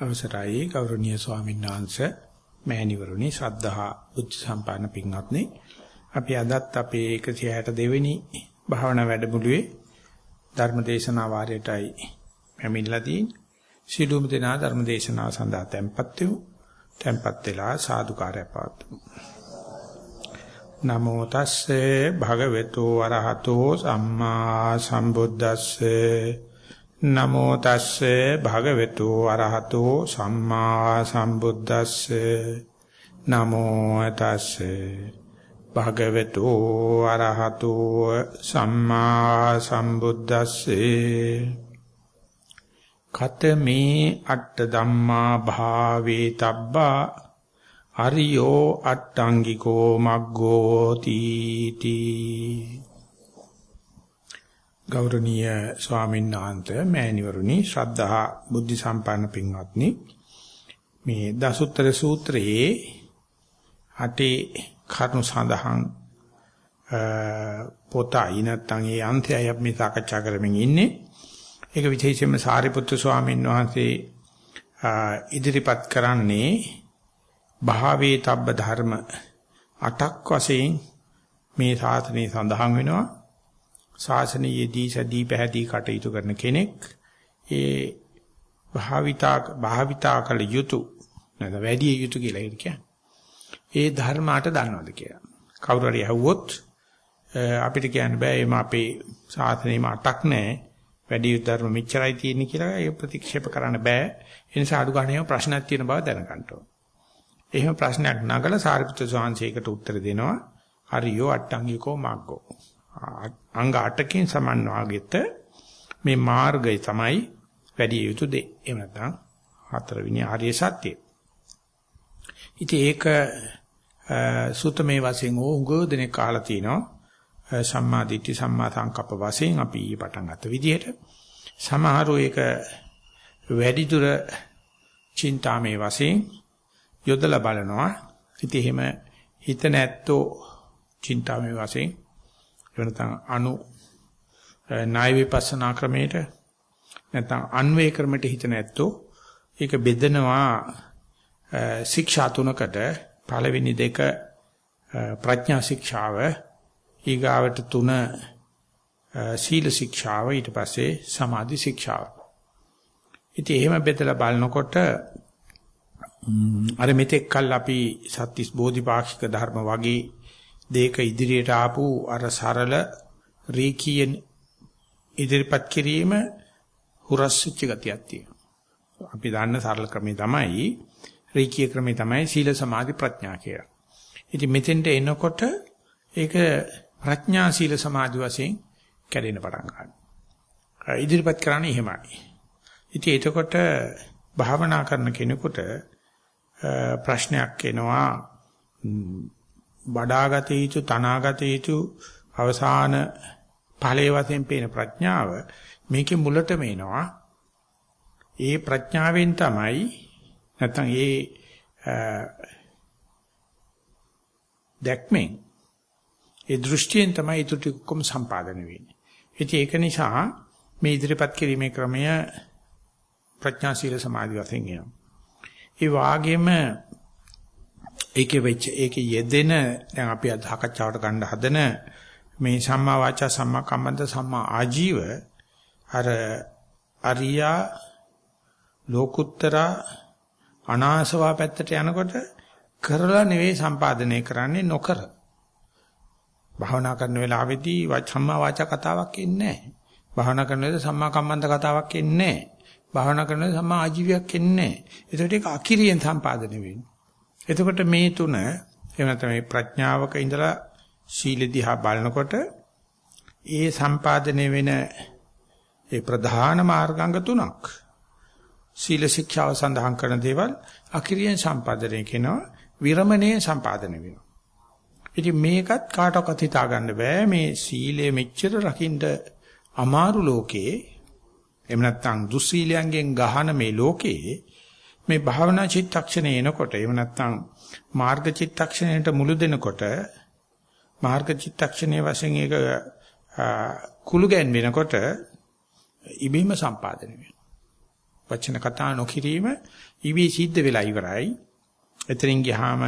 අවසරයි ගෞරවනීය ස්වාමීන් වහන්සේ මෑණිවරුනි ශ්‍රද්ධා බුද්ධ සම්පන්න පින්වත්නි. අපි අදත් අපේ 162 වෙනි භාවනා වැඩමුළුවේ ධර්මදේශනා වාරයටයි පැමිණලා තියෙන්නේ. සිළුම දෙනා ධර්මදේශනාව සඳහා tempත් වෙමු. tempත් වෙලා සාදුකාරය පවතුමු නමෝ තස්සේ භගවතු වරහතෝ සම්මා සම්බුද්දස්සේ. නමෝ තස්සේ භගවතු අරහතෝ සම්මා සම්බුද්දස්සේ. නමෝ තස්සේ භගවතු අරහතෝ සම්මා සම්බුද්දස්සේ. කතමේ අට්ඨ ධම්මා භාවේ තබ්බා. අරියෝ අට්ටංගිකෝ මග්ගෝ තීති. ගෞරවනීය ස්වාමීන් වහන්සේ මෑණිවරුනි ශ්‍රද්ධා බුද්ධ සම්පන්න පින්වත්නි. මේ දසුත්තර සූත්‍රයේ අටේ කරුණු සඳහන් පොතයි. නැත්නම් ඒ අන්තයයි අපි මේ සාකච්ඡා කරමින් ඉන්නේ. ඒක විශේෂයෙන්ම සාරිපුත්තු ස්වාමීන් වහන්සේ ඉදිරිපත් කරන්නේ භාවේ තබ්බ ධර්ම අටක් වශයෙන් මේ සාසනයේ සඳහන් වෙනවා. ශාසනයේදී සදී පැහැදී කටයුතු කරන කෙනෙක් ඒ භාවිතා භාවිතා කළ යුතු නැත්නම් වැඩි යුතු කියලා කියන්නේ. ඒ ධර්මාට දන්නවද කියලා. කවුරු හරි ඇහුවොත් අපිට කියන්න බෑ එම අපේ ශාසනයෙම අටක් නැහැ. වැඩි යුතු ධර්ම මෙච්චරයි තියෙන්නේ කියලා ඒ ප්‍රතික්ෂේප කරන්න බෑ. ඒ නිසා අඩු ගන්නේම ප්‍රශ්නක් තියෙන බව දැනගන්න ඕන. එහෙම ප්‍රශ්නයක් නගලා සාරිපුත්‍ර ස්වාමීන් උත්තර දෙනවා. හරියෝ අට්ටංගිකෝ මාග්ගෝ. අංග 8කින් සමන්වාගෙත මේ මාර්ගය තමයි වැඩි යුතු දේ. එහෙම නැත්නම් හතරවෙනි ආර්ය සත්‍යය. ඉතින් ඒක සුතමේ වශයෙන් ඕංග දෙනෙක් අහලා තිනවා. සම්මා දිට්ඨි සම්මා සංකප්ප වශයෙන් අපි පටන් ගත්ත විදිහට සමහරව ඒක වැඩි දුර චින්තාමේ වශයෙන් යොදලා බලනවා. ඉතින් එහෙම හිත නැත්තෝ චින්තාමේ වශයෙන් එවනතන් අනු ණය විපස්සනා ක්‍රමයට නැත්නම් අන්වේ ක්‍රමයට හිත නැත්තෝ ඒක බෙදනවා ශික්ෂා තුනකට පළවෙනි දෙක ප්‍රඥා ශික්ෂාව ඊගාවට තුන සීල ශික්ෂාව ඊට පස්සේ සමාධි ශික්ෂාව. ඉතින් එහෙම බෙදලා බලනකොට අර මෙතෙක් කල් අපි සත්‍තිස් බෝධිපාක්ෂික ධර්ම වගේ දෙක ඉදිරියට ආපු අර සරල රේකී ඉදිරිපත් කිරීම හුරස්සිච්ච ගතියක් තියෙනවා. අපි දන්න සරල ක්‍රමේ තමයි රේකී ක්‍රමේ තමයි සීල සමාධි ප්‍රඥා කියලා. ඉතින් මෙතෙන්ට එනකොට ඒක ප්‍රඥා සීල සමාධි වශයෙන් කැඩෙන පටන් ගන්නවා. ඉදිරිපත් කරන්නේ එහෙමයි. ඉතින් එතකොට භාවනා කරන කෙනෙකුට ප්‍රශ්නයක් එනවා වඩාගත යුතු තනාගත යුතු අවසාන ඵලයේ වශයෙන් පේන ප්‍රඥාව මේකේ මුලටම එනවා ඒ ප්‍රඥාවෙන් තමයි නැත්නම් ඒ දැක්මෙන් ඒ දෘෂ්ටියෙන් තමයි ඊට ටිකකම සම්පාදනය වෙන්නේ. ඉතින් ඒක නිසා මේ ඉදිරිපත් කිරීමේ ක්‍රමය ප්‍රඥා සීල සමාධි වශයෙන් එනවා. ඒ වාගේම ඒකේ වෙච්ච ඒකේ යෙදෙන දැන් අපි අද සාකච්ඡාවට ගන්න හදන මේ සම්මා වාචා සම්මා කම්මන්ත සම්මා ආජීව අර අරියා ලෝකුත්තර අනාසවා පැත්තට යනකොට කරලා නෙවෙයි සම්පාදනය කරන්නේ නොකර. භාවනා කරන වෙලාවේදී සම්මා වාචා කතාවක් එන්නේ නැහැ. භාවනා කරන වෙලාවේ සම්මා කම්මන්ත කතාවක් එන්නේ නැහැ. භාවනා කරන වෙලාවේ සම්මා ආජීවයක් එන්නේ නැහැ. ඒකට ඒක අකිරියෙන් සම්පාදනය වෙන්නේ. එතකොට මේ තුන එහෙම නැත්නම් මේ ප්‍රඥාවක ඉඳලා සීල දිහා බලනකොට ඒ සම්පාදනය වෙන ඒ ප්‍රධාන මාර්ගාංග තුනක් සීල ශික්ෂාව සඳහන් කරන දේවල් අකිරියෙන් සම්පාදනය කරනවා විරමණය සම්පාදනය වෙනවා. ඉතින් මේකත් කාටවත් හිතා ගන්න බෑ මේ සීලය මෙච්චර රකින්න අමාරු ලෝකේ එහෙම නැත්නම් දුස්සීලයන්ගෙන් ගහන මේ ලෝකේ මේ භාවනා චිත්තක්ෂණේ එනකොට එහෙම නැත්නම් මාර්ග චිත්තක්ෂණයට මුළු දෙනකොට මාර්ග චිත්තක්ෂණයේ වශයෙන් ඒක කුළු ගැන් වෙනකොට ඉබේම සම්පාදනය වෙනවා. වචන කතා නොකිරීම ඉවි සිද්ධ වෙලා ඉවරයි. එතනින් ගියාම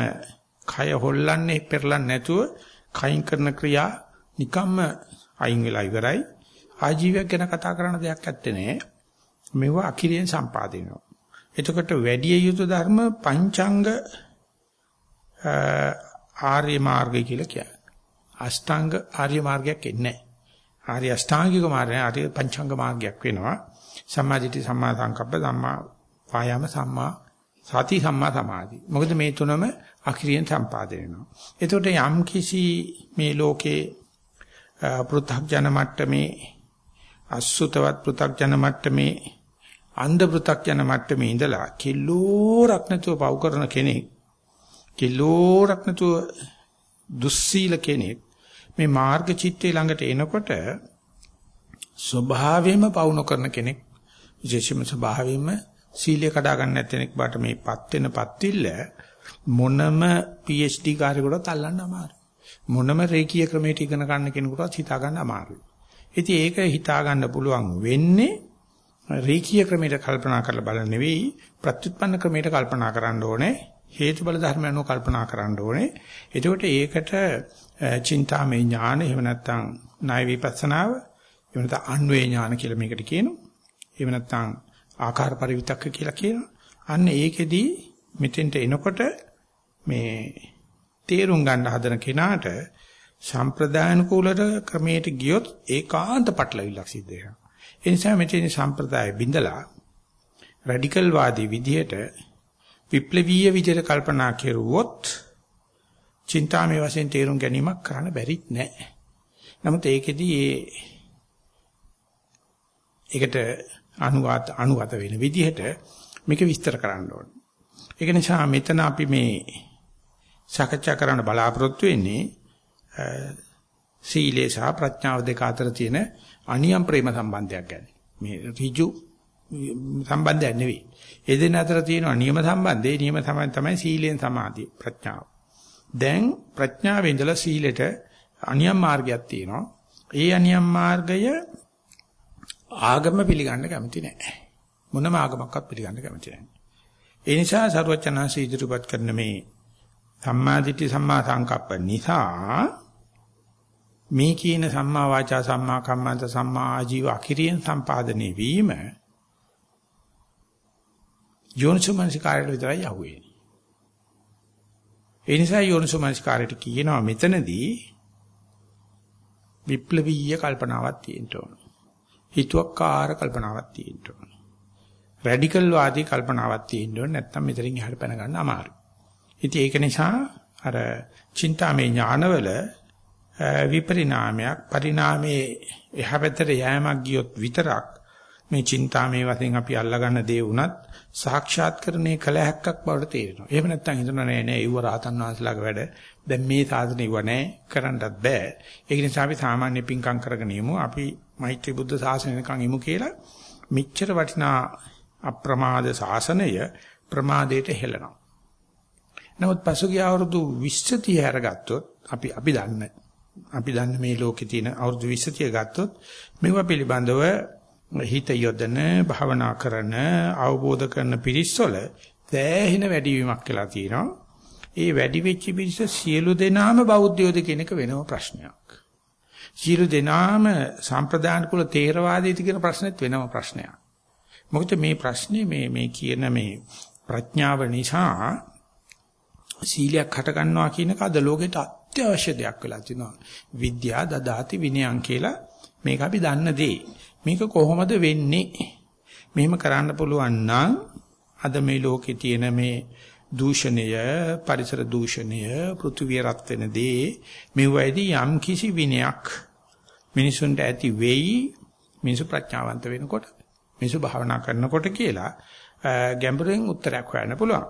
කය හොල්ලන්නේ පෙරලන්නේ නැතුව කයින් කරන ක්‍රියා නිකම්ම අයින් වෙලා ඉවරයි. ආජීවයක් ගැන කතා කරන දෙයක් ඇත්තේ නෑ. මේව අකිරියෙන් සම්පාදිනවා. එතකොට වැඩි යුතු ධර්ම පංචාංග ආර්ය මාර්ගය කියලා කියන්නේ. අෂ්ටාංග ආර්ය මාර්ගයක් එන්නේ නැහැ. ආර්ය අෂ්ටාංගික මාර්ගය ආර්ය පංචාංග මාර්ගයක් වෙනවා. සම්මාදිටි සම්මා සංකප්ප සම්මා වායාම සම්මා සති සම්මා සමාධි. මොකද මේ තුනම අකිරියෙන් සම්පාදනය වෙනවා. එතකොට යම් කිසි මේ ලෝකේ පෘථග්ජන මට්ටමේ අසුතවත් පෘථග්ජන මට්ටමේ අන්ධ පෘථග්ජන මට්ටමේ ඉඳලා කිලෝරක් නැතුව පව් කරන කෙනෙක් කිලෝරක් නැතුව දුස්සීල කෙනෙක් මේ මාර්ග චිත්තේ ළඟට එනකොට ස්වභාවයෙන්ම පවු නොකරන කෙනෙක් විශේෂම ස්වභාවයෙන්ම සීලය කඩා ගන්න නැත්නම් බාට මේපත් වෙනපත් ඉල්ල මොනම PhD කාර්යයකට අල්ලන්න අමාරුයි. මොනම රේකී ක්‍රමයට ඉගෙන ගන්න කෙනෙකුටත් හිතා ගන්න අමාරුයි. ඉතින් ඒක හිතා ගන්න පුළුවන් වෙන්නේ රේකී ක්‍රමයට කල්පනා කරලා බලන්න නෙවෙයි ප්‍රත්‍යুৎපන්න ක්‍රමයට කල්පනා කරන්න ඕනේ හේතු බල ධර්ම අනුව කල්පනා කරන්න ඕනේ. එතකොට ඒකට චින්තාමය ඥාන එහෙම නැත්නම් ණය විපස්සනාව එහෙම නැත්නම් අන්වේ ඥාන කියලා මේකට කියනවා. එහෙම නැත්නම් ආකාර පරිවිතක්ක කියලා කියනවා. අන්න ඒකෙදී මෙතෙන්ට එනකොට මේ තේරුම් ගන්න හදන කෙනාට සම්ප්‍රදායන කූලර ක්‍රමයට ගියොත් ඒකාන්ත පටලවිලක් සිද්ධ වෙනවා. ඒ නිසා මෙතන සම්ප්‍රදාය බිඳලා රැඩිකල් වාදී විදිහට විප්ලවීය විදිහට කල්පනා කෙරුවොත් චින්තාමේ වශයෙන් තේරුම් ගැනීමක් කරන්න බැරිත් නෑ. නමුත් ඒකෙදී ඒ ඒකට අනුගත අනුගත වෙන විදිහට මේක විස්තර කරන්න ඕනේ. ඒක නිසා මෙතන අපි මේ සාකච්ඡා කරන්න බලාපොරොත්තු වෙන්නේ සීලේ සහ ප්‍රඥාව දෙක අතර තියෙන අනියම් ප්‍රේම සම්බන්ධයක් ගැන. මේ ඍජු සම්බන්ධයක් නෙවෙයි. ඒ දෙන්න අතර තියෙන නියම සම්බන්ධේ නියම තමයි තමයි සීලෙන් සමාධිය ප්‍රඥාව. දැන් ප්‍රඥාවෙන් ඉඳලා සීලෙට අනියම් මාර්ගයක් තියෙනවා. ඒ අනියම් මාර්ගය ආගම පිළිගන්න කැමති නැහැ. මොනම ආගමක්වත් පිළිගන්න කැමති නැහැ. ඒ නිසා සරුවචනාංශ ඉදිරිපත් කරන මේ සම්මාදිට්ඨි සම්මා සංකප්ප නිසා මේ කියන සම්මා වාචා සම්මා කම්මන්ත සම්මා ආජීව අකිරියෙන් සම්පාදනය වීම යෝනිසෝමනසිකාරයට විතරයි යහුවේ. ඒ නිසා යෝනිසෝමනසිකාරයට කියනවා මෙතනදී විප්ලවීය කල්පනාවක් තියෙන්න ඕන. හිතුවක්කාර කල්පනාවක් තියෙන්න ඕන. රැඩිකල් වාදී කල්පනාවක් තියෙන්න ඕන නැත්නම් මෙතනින් එහාට පැන ගන්න අමාරුයි. ඉතින් ඒක නිසා අර චින්තාමේ ඥානවල විපරිණාමයක් පරිණාමයේ එහා පැත්තට යෑමක් ගියොත් විතරක් මේ චින්තාමේ වශයෙන් අපි අල්ලගන්න දේ උනත් සාක්ෂාත්කරණේ කළ හැක්කක් බවට තේරෙනවා. එහෙම නැත්නම් හිතනවා නෑ නෑ ඒව රාතන් වහන්සේලාගේ වැඩ. දැන් මේ සාධනෙ ඉව නෑ කරන්නත් බෑ. ඒක නිසා අපි සාමාන්‍ය පින්කම් කරගෙන යමු. අපි මෛත්‍රී බුද්ධ ශාසනයකන් යමු කියලා මිච්ඡර වටිනා අප්‍රමාද ශාසනය ප්‍රමාදයට හෙළනවා. නමුත් පසුගිය අවුරුදු 20 30 අරගත්තොත් අපි අපි දන්න අපි දන්න මේ ලෝකේ තියෙන අවුරුදු 20 30 ගත්තොත් මේවා පිළිබඳව හිත යොදන භවනා කරන අවබෝධ කරන පිරිස්සොල දැහින වැඩිවීමක් කියලා තියෙනවා. ඒ වැඩි වෙච්ච පිරිස සියලු දෙනාම බෞද්ධයෝද කියන එක වෙනම ප්‍රශ්නයක්. සියලු දෙනාම සම්ප්‍රදාන කුල තේරවාදීද කියන ප්‍රශ්නෙත් වෙනම ප්‍රශ්නයක්. මොකද මේ ප්‍රශ්නේ මේ මේ කියන මේ ප්‍රඥාව නිසා සීලයක් හට ගන්නවා කියන එක අද ලෝකෙට අත්‍යවශ්‍ය දෙයක් වෙලා තිනවා. විද්‍යා දදාති විනයං කියලා මේක අපි දන්න දෙයි. මේක කොහොමද වෙන්නේ? මෙහෙම කරන්න පුළුවන් නම් අද මේ ලෝකේ තියෙන මේ දූෂණය, පරිසර දූෂණය, පෘථිවිය රත් වෙන දේ මෙවැයිදී යම් කිසි විනයක් මිනිසුන්ට ඇති වෙයි මිනිසු ප්‍රඥාවන්ත වෙනකොට මිනිසු භාවනා කරනකොට කියලා ගැඹුරින් උත්තරයක් හොයන්න පුළුවන්.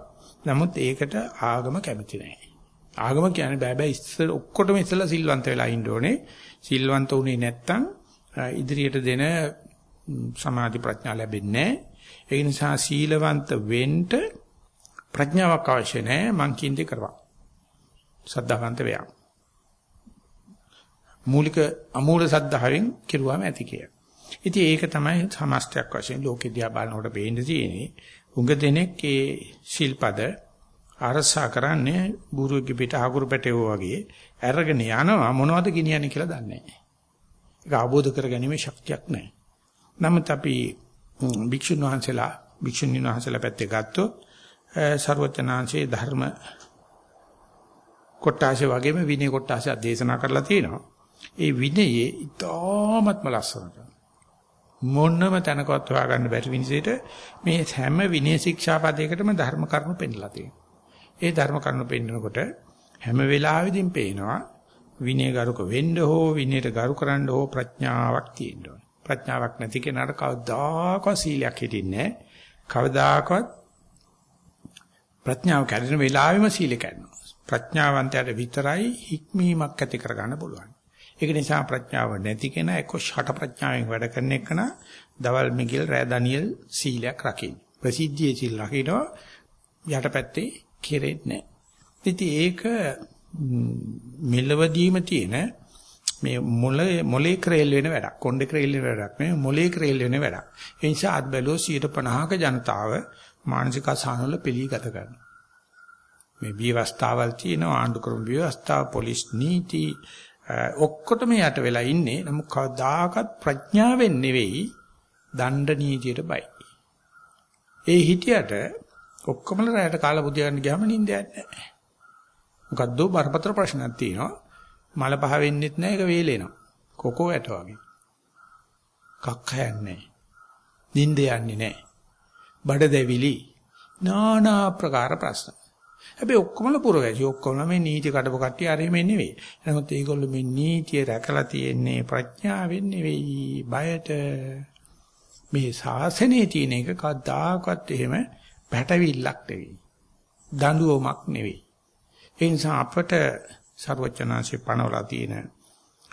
නමුත් ඒකට ආගම කැමති නැහැ. ආගම කියන්නේ බෑ බෑ ඉස්සර ඔක්කොටම ඉස්සලා සිල්වන්ත වෙලා ඉන්න ඕනේ. සිල්වන්ත උනේ නැත්තම් ඉදිරියට දෙන සමාධි ප්‍රඥා ලැබෙන්නේ නැහැ. ඒ නිසා සීලවන්ත වෙන්න ප්‍රඥාවක් අවශ්‍ය නැහැ. මං කින්දේ කරවා. සද්ධාවන්ත වෙයා. මූලික අමූල සද්ධාවෙන් කෙරුවාම ඇති කිය. ඉතින් ඒක තමයි සමස්තයක් වශයෙන් ලෝකෙ දිහා බලනකොට පේන්න තියෙන්නේ. උඟ දෙනෙක් ඒ ශිල්පද අරසා කරන්නේ බුරුගේ පිට අකුරු පැටවෝ වගේ අරගෙන යනවා මොනවද ගෙනියන්නේ කියලා දන්නේ නැහැ. ඒක අවබෝධ කරගැනීමේ ශක්තියක් නැහැ. නමුත් අපි භික්ෂුන් වහන්සේලා භික්ෂුණීන් වහන්සේලා පැත්තේ ගත්තොත් ਸਰවචනාංශයේ ධර්ම කොටාසේ වගේම විනය කොටාසේ දේශනා කරලා තියෙනවා. ඒ විනයේ ඉතාමත්ම ලස්සනට මොනම තැනකවත් හොයාගන්න බැරි විනිසෙට මේ හැම විනය ශික්ෂාපදයකටම ධර්ම කරුණු පෙන්නලා තියෙනවා. ඒ ධර්ම කරුණු පෙන්නකොට හැම වෙලාවෙදීම පේනවා විනය ගරුක වෙන්න හෝ විනයට ගරු කරන්න හෝ ප්‍රඥාවක් තියෙන්න ඕනේ. ප්‍රඥාවක් නැති කෙනාට කවදාකවත් සීලයක් හිටින්නේ නැහැ. කවදාකවත් ප්‍රඥාව කැඩෙන වෙලාවෙම සීල කැඩෙනවා. ප්‍රඥාවන්තයාට විතරයි හික්මීමක් ඇති කරගන්න පුළුවන්. ඒක නිසා ප්‍රඥාව නැති කෙනා එක්ක ෂට ප්‍රඥාවෙන් වැඩ කරන එකන දවල් මිගිල් රෑ දනියල් සීලයක් රකින්න. ප්‍රසිද්ධියේ සීල රකින්නවා යටපැත්තේ කෙරෙන්නේ නැහැ. ඉතින් ඒක මෙලවදීම තියෙන මේ මොලේ මොලේ ක්‍රේල් වෙන වැඩක්. කොණ්ඩේ ක්‍රේල් වෙන වැඩක් නෙවෙයි මොලේ ක්‍රේල් වෙන වැඩක්. ඒ නිසා අත් බැලුවෝ 150ක ජනතාව මානසික අසහනවල පිළි ගත කරනවා. මේ විවස්ථාවල් තියෙනවා ආණ්ඩු ක්‍රම විවස්ථාව පොලිස් නීති ඔක්කොටම යට වෙලා ඉන්නේ නමුත් කවදාකවත් ප්‍රඥාවෙන් නෙවෙයි දණ්ඩ නීතියට බයි. ඒ හිටියට ඔක්කොම රැයට කාලා බුදිය ගන්න ගියාම නිින්දයක් නැහැ. මොකද්ද බරපතල ප්‍රශ්නයක් තියෙනවා. මල පහ වෙන්නෙත් නැහැ ඒක වේලෙනවා. කොකෝ ඇට වගේ. කක්ක යන්නේ නිින්ද යන්නේ නැහැ. බඩ දෙවිලි নানা ප්‍රකාර ප්‍රශ්න. හැබැයි ඔක්කොමල පුරවැසි ඔක්කොම මේ නීති කඩපු කට්ටිය අරෙමෙ නෙවෙයි. නමුත් ඒගොල්ලෝ මේ නීතිය රැකලා තියෙන්නේ ප්‍රඥාවෙන් නෙවෙයි බයට. මේ ශාසනයේ තියෙන එක කවදාකවත් එහෙම පැටවිල්ලක් නෙවෙයි. දඬුවමක් නෙවෙයි. ඒ නිසා අපට ਸਰවචනාංශේ පනවලා තියෙන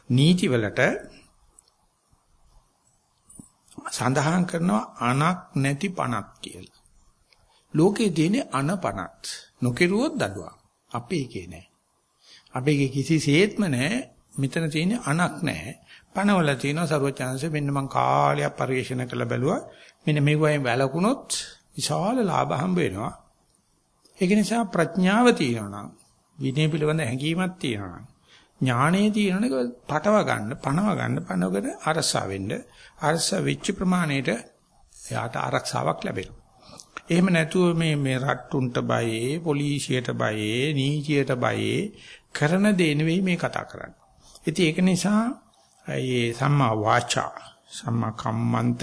නීතිවලට සඳහන් කරනවා අනක් නැති පණක් කියලා. ලෝකේ තියෙන අනපණත් නොකිරුවොත් දඬුවම්. අපේ එකේ නෑ. අපේ එකේ කිසිසේත්ම නෑ. මෙතන තියෙන අනක් නෑ. පණවල තියෙනවා ਸਰවචනාංශේ මෙන්න මං කාලයක් පරිශන කළ බැලුවා. මෙන්න මෙවයින් වැළකුණොත් විශාල ලාභ හම්බ වෙනවා. ඒක නිසා ප්‍රඥාව තියෙනවා නම් විනය පිළිබඳ හැඟීමක් තියෙනවා නම් ඥානයේ තියෙනක පටව ගන්න, පණව ගන්න, පණවගෙන අරසා වෙන්න. අරස වෙච්ච ප්‍රමාණයට එයාට ආරක්ෂාවක් ලැබෙනවා. එහෙම නැතුව මේ මේ රට්ටුන්ට බයේ, පොලිසියට බයේ, නීතියට බයේ කරන දේ නෙවෙයි මේ කතා කරන්නේ. ඉතින් ඒක නිසා මේ සම්මා වාචා, සම්මා කම්මන්ත,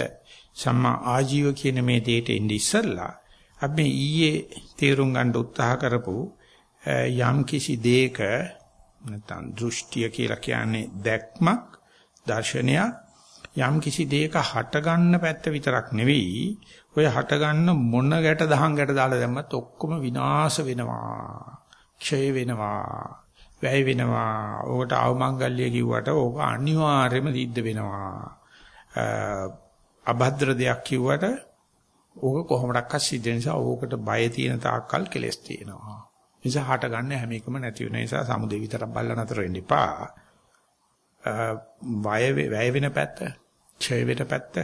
සම්මා ආජීව කියන මේ දෙයට ඉඳි ඉස්සල්ලා අපි ඊයේ තේරුම් ගන්න උත්සාහ කරපු යම් කිසි දෙයක නැත්නම් දෘෂ්ටිය කියලා කියන්නේ දැක්මක්, දර්ශනයක් යම් කිසි දෙයක හට ගන්න පැත්ත විතරක් නෙවෙයි ඔය හට ගන්න මොන ගැට දහං ගැට දාලා දැම්මත් ඔක්කොම විනාශ වෙනවා. ක්ෂය වෙනවා. වැය වෙනවා. ඕකට අවමංගල්‍ය කිව්වට ඕක අනිවාර්යයෙන්ම සිද්ධ වෙනවා. අභද්‍ර දෙයක් කිව්වට ඕක කොහොමඩක්වත් සිද්ධ නිසා ඕකට බය තියෙන තාක්කල් කෙලස් තියෙනවා. නිසා හට ගන්න හැම එකම නැති වෙන නිසා සමුදේ විතරක් බලලා නතර වෙන්න එපා. වය වැය වෙන පැත්ත, ඡය වෙන පැත්ත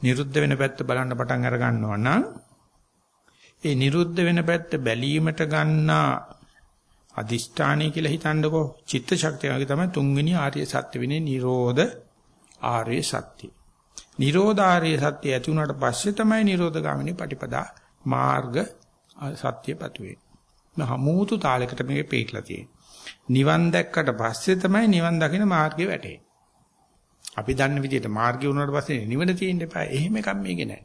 නිරුද්ධ වෙන පැත්ත බලන්න පටන් අර ගන්නවා නම් ඒ නිරුද්ධ වෙන පැත්ත බැලීමට ගන්නා අදිෂ්ඨානයි කියලා හිතන්නකෝ චිත්ත ශක්තිය වගේ තමයි තුන්වෙනි ආර්ය සත්‍ය වෙන්නේ නිරෝධ ආර්ය සත්‍ය. නිරෝධ ආර්ය සත්‍ය ඇති වුණාට පස්සේ තමයි නිරෝධ ගාමිනී පටිපදා මාර්ග සත්‍යපතු වෙන්නේ. මහමූතු තාලයකට මේක පිටලා තියෙන්නේ. නිවන් දැක්කට පස්සේ තමයි නිවන් දකින මාර්ගේ වැටෙන්නේ. අපි දන්න විදිහට මාර්ගය වුණාට පස්සේ නිවන තියෙන්න එපා. එහෙම එකක් මේකේ නැහැ.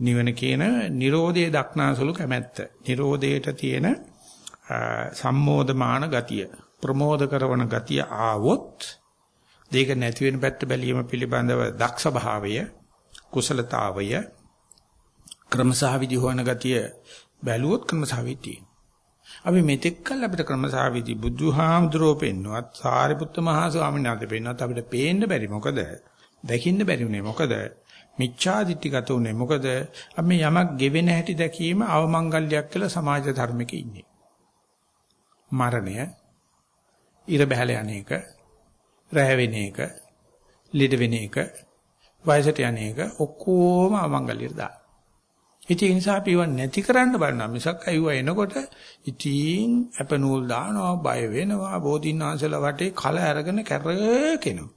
නිවන කියන Nirodhe දක්නාසුළු කැමැත්ත. Nirodheට තියෙන සම්මෝධමාන ගතිය, ප්‍රමෝද කරන ගතිය ආවොත් දෙයක නැති වෙන පැත්ත බැලීම පිළිබඳව දක්ෂ භාවය, කුසලතාවය, ක්‍රමසහ විදි හොයන ගතිය බැලුවොත් ක්‍රමසහ විදි අපි මෙතෙක් කල් අපිට ක්‍රමසාවිදි බුදුහාමුදුරුවෝ පෙන්නුවත් සාරිපුත්ත මහා ස්වාමීන් වහන්සේ පෙන්නුවත් අපිට පේන්න බැරි මොකද? දකින්න බැරි උනේ මොකද? මිච්ඡා දිට්ඨිගත උනේ මොකද? අපි යමක් ගෙවෙන හැටි දැකීම අවමංගල්‍යයක් කියලා සමාජ ධර්මයක ඉන්නේ. මරණය, ඉර බහැල යන්නේක, රැහ වෙන එක, ලිඩ වෙන එක, වයසට යන්නේක ඔක්කොම අමංගලියට දාන. ඉතින් ඒ නිසා අපි ඒවා නැති කරන්න බලනවා මිසක් අයුව එනකොට ඉතින් අප නූල් දානවා බය වෙනවා බෝධින්නාංශලා වටේ කල අරගෙන කැරකෙනවා.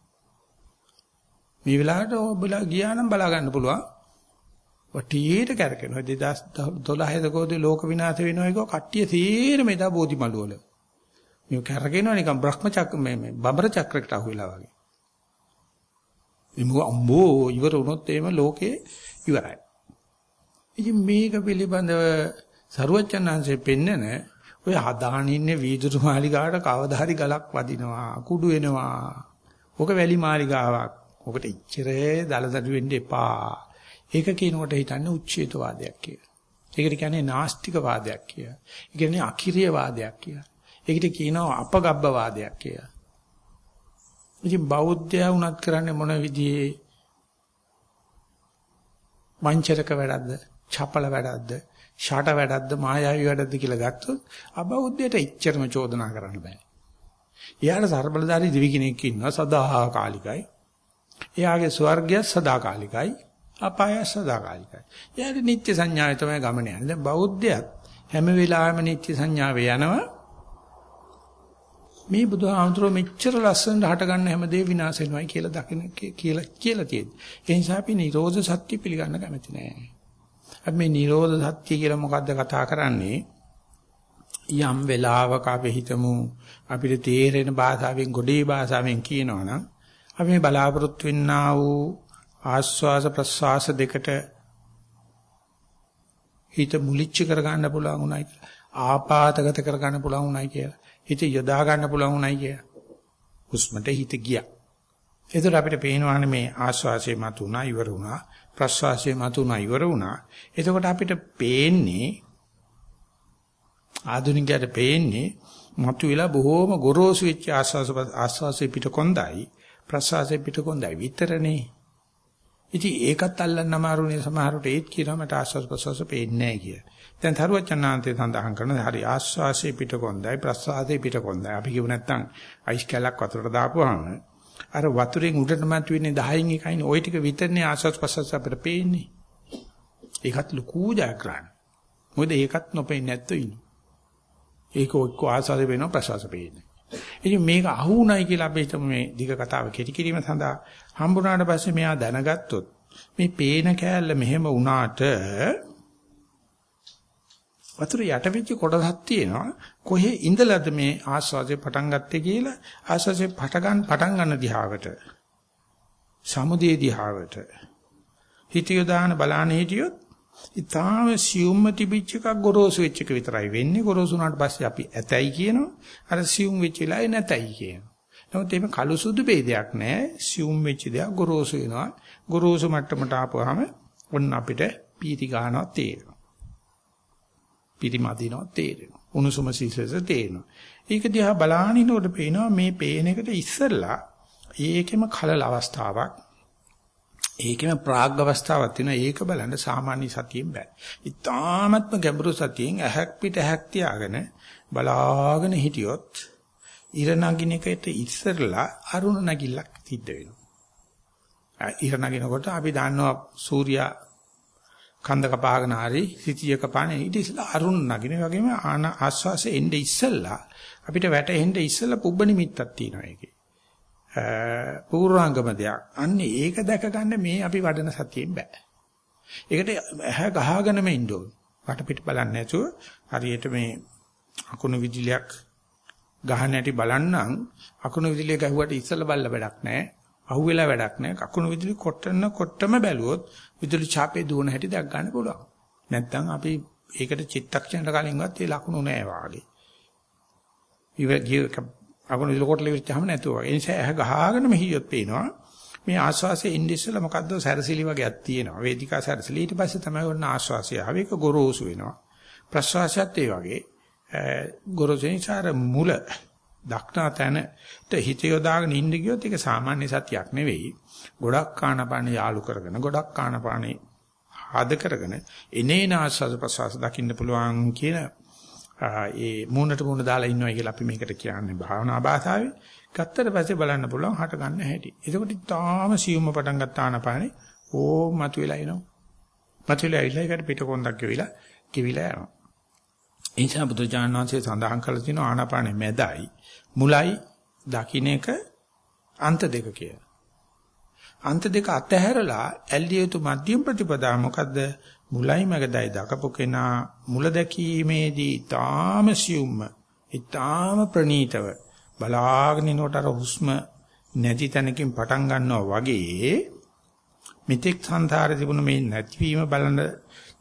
මේ වෙලාවට ඔබලා ගියා නම් බලා ගන්න පුළුවන්. වටියට කැරකෙනවා 2012 දකෝදී ලෝක විනාශ වෙනවා එක කට්ටිය තීරම එදා බෝධිමළු වල. මේ කැරකෙනවා නිකන් බ්‍රහ්ම චක්‍ර මේ මේ බබර චක්‍රයකට අහු වෙලා වගේ. මේ අම්බෝ ඉවර වුණොත් එහෙම ලෝකේ ඉවරයි. ඉතින් මේක පිළිබඳව සරුවචනාංශයේ පෙන්නන ඔය හදාගෙන ඉන්නේ වීදුරු මාලිගාවට කවදා හරි ගලක් වදිනවා කුඩු වෙනවා. ඔක වැලි මාලිගාවක්. ඔකට ඉච්චරේ දලදඩු වෙන්න එපා. ඒක කියනකොට හිතන්නේ උච්ඡේදවාදයක් කියලා. ඒකට කියන්නේ නාස්තික වාදයක් කියලා. ඒ කියන්නේ අකිරිය වාදයක් කියලා. ඒකට කියනවා අපගබ්බ වාදයක් කියලා. ඉතින් බෞද්ධයා වුණත් කරන්නේ මොන විදිහේ වංචරක වැඩක්ද? චපල වැඩක්ද? ෂාට වැඩක්ද? මායාවී වැඩක්ද කියලා ගත්තොත් අබෞද්ධයට ඉච්චරම චෝදනා කරන්න බෑ. එයාට ਸਰබලධාරී දිවි කෙනෙක් ඉන්නවා සදාකාලිකයි. එයාගේ ස්වර්ගය සදාකාලිකයි. අපාය සදාකාලිකයි. එයාට නිත්‍ය සංඥාවේ තමයි ගමන යන්නේ. දැන් බෞද්ධයත් හැම වෙලාවෙම නිත්‍ය සංඥාවේ යනවා. මේ බුදුහාමුදුරුවෝ මෙච්චර ලස්සනට හට ගන්න හැමදේ විනාශ වෙනවයි කියලා දකින්න කියලා කියලා තියෙනවා. ඒ නිසා අපි නිරෝධ සත්‍ය පිළිගන්න කැමති නෑ. අපි මේ නිරෝධ සත්‍ය කියලා මොකද්ද කතා කරන්නේ? යම් වෙලාවක අපි හිතමු අපිට තේරෙන භාෂාවෙන් ගොඩේ භාෂාවෙන් කියනවනම් අපි මේ බලාපොරොත්තු වෙන්නා වූ ආස්වාස ප්‍රස්වාස දෙකට හිත මුලිච්ච කර ගන්න පුළුවන් උනායි ආපాతගත කර ගන්න පුළුවන් උනායි කියලා. හිත යොදා ගන්න පුළුවන් උනායි කියලා. හුස්මට හිත ගියා. ඒතර අපිට පේනවානේ මේ ආස්වාසය මතුණා ඉවර වුණා ප්‍රස්වාසය මතුණා ඉවර වුණා. එතකොට අපිට පේන්නේ ආධුනිකයට පේන්නේ මතුවලා බොහෝම ගොරෝසු වෙච්ච ආස්වාස ආස්වාසයේ පිට කොන්දයි ප්‍රස්වාසයේ පිට කොන්දයි විතරනේ. ඉතින් ඒකත් අල්ලන්න අමාරුනේ සමහරට ඒත් කියනවා මට ආස්වාස් ප්‍රස්වාස පේන්නේ නැහැ කියලා. දැන් තරුවචනාන්තේ සඳහන් කරන හරි ආස්වාසේ පිටකොන්දයි ප්‍රස්වාසයේ පිටකොන්දයි. අපි කිව්ව නැත්තම් අයිස් කැලක් වතුරට දාපුවාම අර වතුරෙන් උඩට මතුවෙන්නේ 10න් එකයිනේ. ওই ටික විතරනේ ආස්වාස් ප්‍රස්වාස අපිට පේන්නේ. ඒකත් ලකූ ජයග්‍රහණ. මොකද ඒකත් නොපෙන්නේ නැත්තෝ ඉන්නේ. ඒක ඔක්ක ආස්වාදේ වෙනවා ප්‍රසවාස පේන්නේ. ඉතින් මේක අහුණයි කියලා අපි හිතමු මේ දිග කතාව කෙටි කිරීම සඳහා හම්බුනාට පස්සේ මෙයා දැනගත්තොත් මේ පේන කෑල්ල මෙහෙම වුණාට වතුර යට වෙච්ච කොටසක් තියෙනවා. කොහේ ඉඳලාද මේ ආස්වාදේ පටන් ගත්තේ කියලා? ආස්වාදේ පට ගන්න පටන් ගන්න දිහාවට. සමුදේ දිහාවට. හිතිය දාන බලාන හිටියොත් ඊටාම සියුම්ම තිබිච්ච එකක් ගොරෝසු වෙච්ච එක විතරයි වෙන්නේ. ගොරෝසු වුණාට පස්සේ අපි ඇතයි කියනවා. අර සියුම් වෙච්ච වෙලාවේ නැතයි කියනවා. නමුත් එහෙම කළු සුදු ભેදයක් නැහැ. සියුම් වෙච්ච දේක් ගොරෝසු වෙනවා. ගොරෝසු මට්ටමට ආපුවාම ඔන්න අපිට පීති ගන්නවා තේරෙනවා පිරිමදිනවා තේරෙනවා. උණුසුම සිසස තේරෙනවා. ඒක දිහා බලානිනකොට පේනවා මේ පේන එකට ඉස්සෙල්ලා ඒකෙම කලල අවස්ථාවක් ඒකෙම ප්‍රාග් අවස්ථාවක් තියෙනවා. ඒක බලන්න සාමාන්‍ය සතියෙන් බෑ. ඉතාමත්ම ගැඹුරු සතියෙන් ඇහක් පිට ඇහක් තියාගෙන බලාගෙන හිටියොත් ඉර නගින එකට ඉස්සෙල්ලා අරුණ නැගිල්ලක් සිද්ධ වෙනවා. ඉර නගිනකොට අපි දන්නවා සූර්යා කන්ද කපාගෙන හරි සිටිය කපාන ඊට ඉස්සලා අරුණ නගින වගේම ආන ආස්වාසෙ එnde ඉස්සලා අපිට වැටෙන්න ඉස්සලා පුබ්බ නිමිත්තක් තියෙනවා ඒකේ. පූර්වාංගම දෙයක්. අන්න ඒක දැක ගන්න මේ අපි වඩන සතියෙන් බෑ. ඒකට ඇහ ගහගෙනම ඉන්න ඕන. වටපිට බලන්නේ නැතුව හරියට මේ අකුණු විදුලියක් ගහන්න ඇති බලන්නම් අකුණු විදුලිය ගහුවට ඉස්සලා බල්ල වැඩක් නැහැ. අහුවෙලා වැඩක් නැහැ. අකුණු විදුලි කොටන කොටම බැලුවොත් විදුලි ඡාපේ දුවන හැටි දැක් ගන්න පුළුවන්. නැත්තම් අපි ඒකට චිත්තක්ෂණයට කලින්වත් ඒ ලකුණු නෑ වාගේ. ඉව ගිය අකුණු විදුලි කොටල ඉවිච්චාම නැතුව. ඒ නිසා ඇහ ගහගෙන මෙහියොත් පේනවා. මේ ආශ්වාසයේ ඉන්දිස්සල මොකද්ද සැරසිලි වගේක් තියෙනවා. වේදිකා සැරසිලි ඊට පස්සේ තමයි ඔන්න ආශ්වාසය ආවේ. ඒක ගොරෝසු වෙනවා. ප්‍රශ්වාසයත් ඒ වගේ. ගොරෝසෙනිසාර මුල දක්නා තැනට හිත යොදාගෙන ඉන්න ගියොත් ඒක සාමාන්‍ය සතියක් නෙවෙයි. ගොඩක් ආනපාන යාලු කරගෙන ගොඩක් ආනපානේ ආද කරගෙන එනේන ආස්වාද ප්‍රසවාස දකින්න පුළුවන් කියන ඒ මූණට මූණ දාලා ඉන්නවා කියලා අපි මේකට කියන්නේ භාවනා භාෂාවේ ගත්තට පස්සේ බලන්න පුළුවන් හට ගන්න හැටි. එතකොට තාම සියුම්ම පටන් ගත්ත ආනපානේ ඕ මතුවෙලා එනවා. මතුවෙලා ඇවිල්ලා ඒකට පිටකොන්දක් ගෙවිලා කිවිලා යනවා. ඒ නිසා බුදුජානනාංශයේ සඳහන් කරලා තියෙනවා ආනාපානෙ මැදයි මුලයි දකින්න එක අන්ත දෙක කියලා. අන්ත දෙක අතහැරලා ඇල්ලිය යුතු මධ්‍යම ප්‍රතිපදා මොකද්ද? මුලයි මැදයි දකපු කෙනා මුල දැකීමේදී ඊටාම සියුම්ම ඊටාම ප්‍රණීතව බලාගෙන ඉනකොට අර හුස්ම නැති තැනකින් පටන් ගන්නවා වගේ මෙතෙක් සංසාරේ තිබුණ මේ නැතිවීම බලන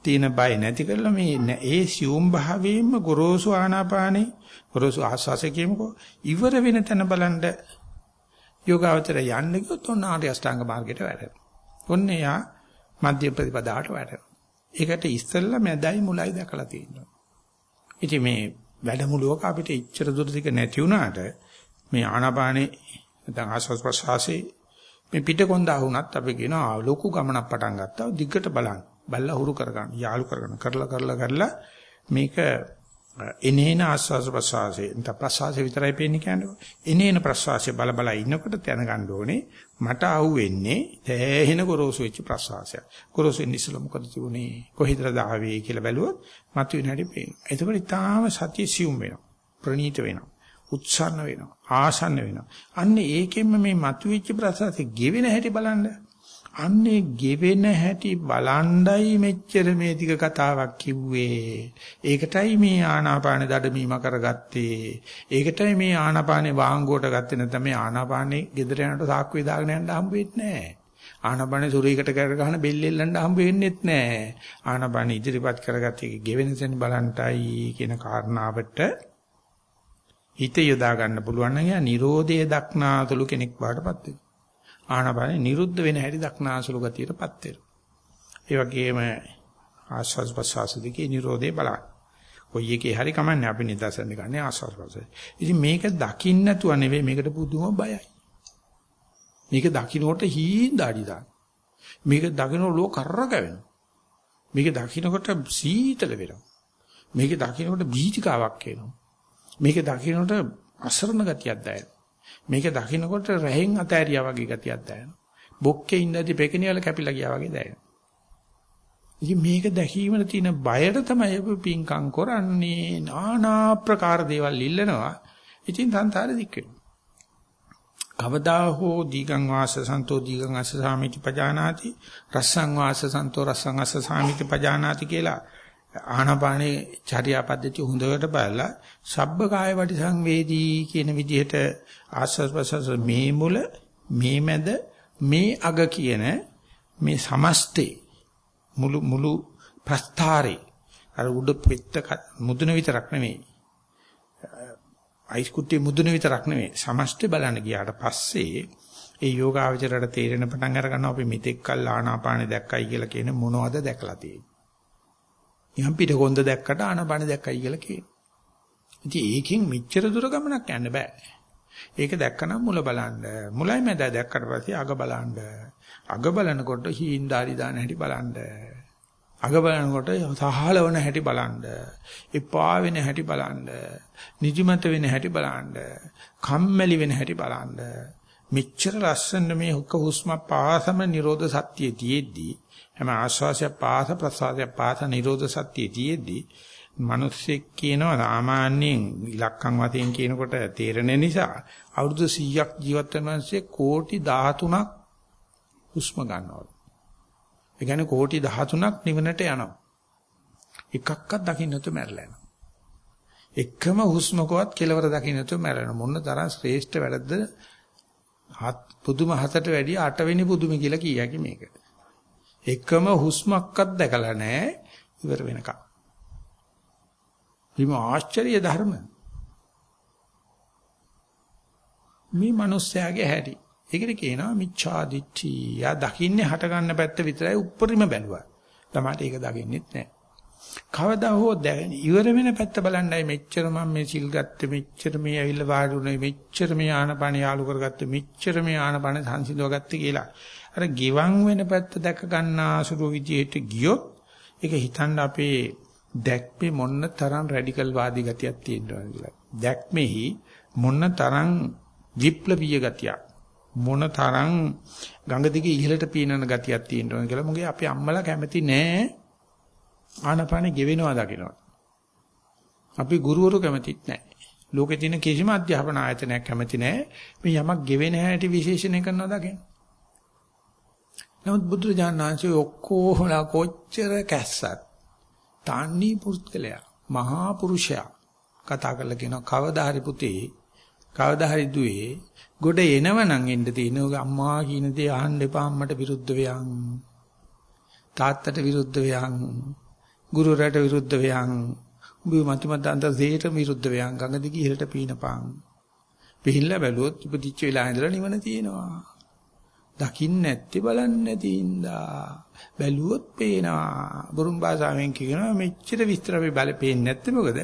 තියෙන බය නැති කරලා මේ ඒ සියුම් භාවයෙන්ම ගොරෝසු ආනාපානේ ගොරෝසු ආස්වාසය කියමුකෝ ඉවර වෙන තැන බලන්න යෝගාවචර යන්න ගියොත් ඔන්න ආර්ය අෂ්ටාංග මාර්ගයට වැටෙනවා. ඔන්න යා මධ්‍ය ප්‍රතිපදාවට වැටෙනවා. ඒකට ඉස්සෙල්ලා මැදයි මුලයි දැකලා තියෙනවා. ඉතින් මේ වැඩමුළුවක අපිට ඉච්ඡර දුර දිග නැති වුණාට මේ ආනාපානේ නැත්නම් ආස්වාස් ප්‍රසවාසී මේ පිටකොන්දා වුණත් අපි කියනවා ලොකු ගමනක් පටන් ගත්තා දිග්ගට බලන්න. බල්ලා හුරු කරගන්න, යාලු කරගන්න, කරලා කරලා කරලා මේක එනේන ආස්වාස ප්‍රසවාසයේ නැත්නම් ප්‍රසවාසය විතරයි පේන්නේ කියන්නේ. එනේන ප්‍රසවාසය බල බල ඉන්නකොට දැනගන්න ඕනේ මට අහුවෙන්නේ තෑහෙන ගොරෝසු වෙච්ච ප්‍රසවාසයක්. ගොරෝසු ඉන්නසල මොකද තිබුණේ? කොහෙදද ආවේ කියලා බැලුවොත් මතුවෙන හැටි පේනවා. එතකොට ඊටාම සතිය සියුම් වෙනවා. ප්‍රණීත වෙනවා. උත්සන්න වෙනවා. ආසන්න වෙනවා. අන්න ඒකෙන්ම මේ මතුවෙච්ච ප්‍රසවාසය ගෙවෙන හැටි බලන්න. අන්නේ ගෙවෙන හැටි බලණ්ඩයි මෙච්චර මේ ටික කතාවක් කිව්වේ. ඒකටයි මේ ආනාපාන දඩමීම කරගත්තේ. ඒකටයි මේ ආනාපානේ වාංගුවට ගත්තේ නැත්නම් මේ ආනාපානේ gedera යනකොට සාක්කුවේ දාගෙන යන්න හම්බ වෙන්නේ නැහැ. ආනාපානේ සුරීකට කර ගන්න බෙල්ලෙල්ලන්න හම්බ වෙන්නේත් නැහැ. ආනාපානේ ඉදිරිපත් කරගත්තේ ගෙවෙන තැන බලන්ටයි කියන කාරණාවට හිත යොදා ගන්න පුළුවන් නම් යා නිරෝධය දක්නාතුළු කෙනෙක් වාටපත් වෙනවා. ආනාපානෙ නිරුද්ධ වෙන හැටි දක්නාසුළු ගතියටපත් වෙනවා. ඒ වගේම ආස්වාස් ප්‍රසවාස දෙකේ නිරෝධේ බලන්න. කොයි එකේ හරි කමන්නේ අපි නිදර්ශන ගන්නේ ආස්වාස් ප්‍රසවාස. ඉතින් මේක දකින්න නැතුව නෙවෙයි මේකට පුදුම බයයි. මේක දකින්නකොට හීන් දාඩි දාන. මේක දකින්නකොට ලෝ කරරකවෙනවා. මේක දකින්නකොට සීතල වෙනවා. මේක දකින්නකොට බීජිකාවක් එනවා. මේක දකින්නකොට අසරණ ගතියක් දැනෙනවා. මේක දකින්නකොට රැහෙන් අතෑරියා වගේ ගතියක් දැනෙනවා. බොක්කේ ඉඳදී පෙකිනියල කැපිලා ගියා වගේ දැනෙනවා. ඉතින් මේක දැකීමේ තියෙන බයට තමයි අපි පිංකම් කරන්නේ. নানা ප්‍රකාර දේවල් ඉල්ලනවා. ඉතින් සංසාරෙ දික් වෙනවා. කවදා හෝ දීගං වාස සන්තෝ දීගං අස්ස සාමිති පජානාති රස්සං වාස සන්තෝ රස්සං අස්ස සාමිති පජානාති කියලා ආනාපානේ චර්යා පද්ධතිය හොඳට බලලා සබ්බ කාය වටි සංවේදී කියන විදිහට ආස්වාද ප්‍රසවාස මේ මුල මේ මැද මේ අග කියන මේ සමස්තේ මුළු මුළු ප්‍රස්ථාරේ අර උඩ පෙත්ත මුදුන විතරක් නෙමෙයි. අයිස් කුට්ටිය මුදුන විතරක් නෙමෙයි. සමස්තේ බලන්න ගියාට පස්සේ ඒ යෝගාවචරයට තේරෙන පටන් අර ගන්නවා අපි මෙතෙක් කල් ආනාපානෙ දැක්කයි කියලා කියන මොනවද දැකලා තියෙන්නේ. යම් පිට කොන්ද දැක්කට ආනාපානෙ දැක්කයි කියලා කියනවා ඉතින් ඒකෙන් මෙච්චර දුර ගමනක් යන්න බෑ. ඒක දැක්කනම් මුල බලන්න. මුලයි මැද දැක්කට පස්සේ අග බලන්න. අග බලනකොට හීන්දාරි දාන හැටි බලන්න. අග බලනකොට සහලවන හැටි බලන්න. එපා වෙන හැටි බලන්න. නිදිමත වෙන හැටි බලන්න. කම්මැලි වෙන හැටි බලන්න. මෙච්චර ලස්සන මේ හුක හුස්ම පාසම නිරෝධ සත්‍යයේ තියෙද්දි හැම ආශ්වාසය පාස ප්‍රසආසය පාස නිරෝධ සත්‍යයේ තියෙද්දි මිනිස්සෙක් කියනවා සාමාන්‍යයෙන් ඉලක්කම් වශයෙන් කියනකොට තේරෙන නිසා අවුරුදු 100ක් ජීවත් වෙන මිනිස්සේ කෝටි 13ක් හුස්ම ගන්නවා. ඒ කියන්නේ කෝටි 13ක් නිවනට යනවා. එකක්වත් දකින්න නැතුව මැරලා යනවා. එකම හුස්මකවත් කෙලවර දකින්න නැතුව මැරෙනවා. මොන තරම් ශ්‍රේෂ්ඨ වැඩද? හත් පුදුම හතට වැඩිය අටවෙනි පුදුම කියලා කියයි මේක. එකම හුස්මක්වත් දැකලා නැහැ ඉවර වෙනකම්. මේ ආශ්චර්ය ධර්ම. මේ මිනිස්යාගේ හැටි. ඒකට කියනවා මිච්ඡා දිට්ඨි. යා දකින්නේ හට ගන්න පැත්ත විතරයි උඩරිම බැලුවා. තමයි ඒක දකින්නෙත් නැහැ. කවදා හෝ දැන ඉවර වෙන පැත්ත බලන්නයි මෙච්චර මම මේ සිල් ගත්තේ මෙච්චර මේ ඇවිල්ලා වාඩි වුණේ මෙච්චර මේ ආනපන යාලු කරගත්තේ මෙච්චර මේ ආනපන සංසිඳව ගත්තේ කියලා. අර ගිවන් වෙන පැත්ත දැක ගන්න ආසුරු විදියට ගියොත් ඒක හිතන්න අපේ දැක්මේ මොන්න තරම් රැඩිකල් වාදී ගතියක් තියෙනවා කියලා. දැක්මෙහි මොන්න තරම් විප්ලවීය ගතියක්. මොන තරම් ගඟ දිගේ ඉහළට පීනන ගතියක් තියෙනවා කියලා මොකද අපේ අම්මලා කැමති නෑ ආනපානෙ ගෙවෙනවා දකිනවා. අපි ගුරුවරු කැමතිත් නෑ. ලෝකේ තියෙන කිසිම අධ්‍යාපන ආයතනයක් කැමති නෑ මේ යමක් ගෙවෙන හැටි විශේෂණය කරනවා දකින්න. නමුත් බුදුරජාණන් වහන්සේ ඔක්කොමලා කොච්චර කැස්සත් තන්නේ පුරුත්කලයා මහා පුරුෂයා. කතා කරලා කියනවා කවදා හරි පුතේ කවදා හරි දුවේ ගොඩ එනවනම් එන්න තියෙන ඔය අම්මා කියන දේ අහන්න එපා අම්මට විරුද්ධ වෙයන්. තාත්තට විරුද්ධ වෙයන්. ගුරුවරට විරුද්ධ වෙයන්. උඹ මතුමත් අන්ත දෙයට විරුද්ධ වෙයන්. ගඟ දිගේ ඉහළට පීනපන්. පිහිල්ලා බැලුවොත් ඉපදිච්ච වෙලා ඉඳලා නිවන තියෙනවා. දකින්න නැත්තේ බලන්නේ නැති ඉඳා බැලුවොත් පේනවා බුරුම් භාෂාවෙන් කියනවා මෙච්චර විස්තර අපි බලපෙන්නේ නැත්තේ මොකද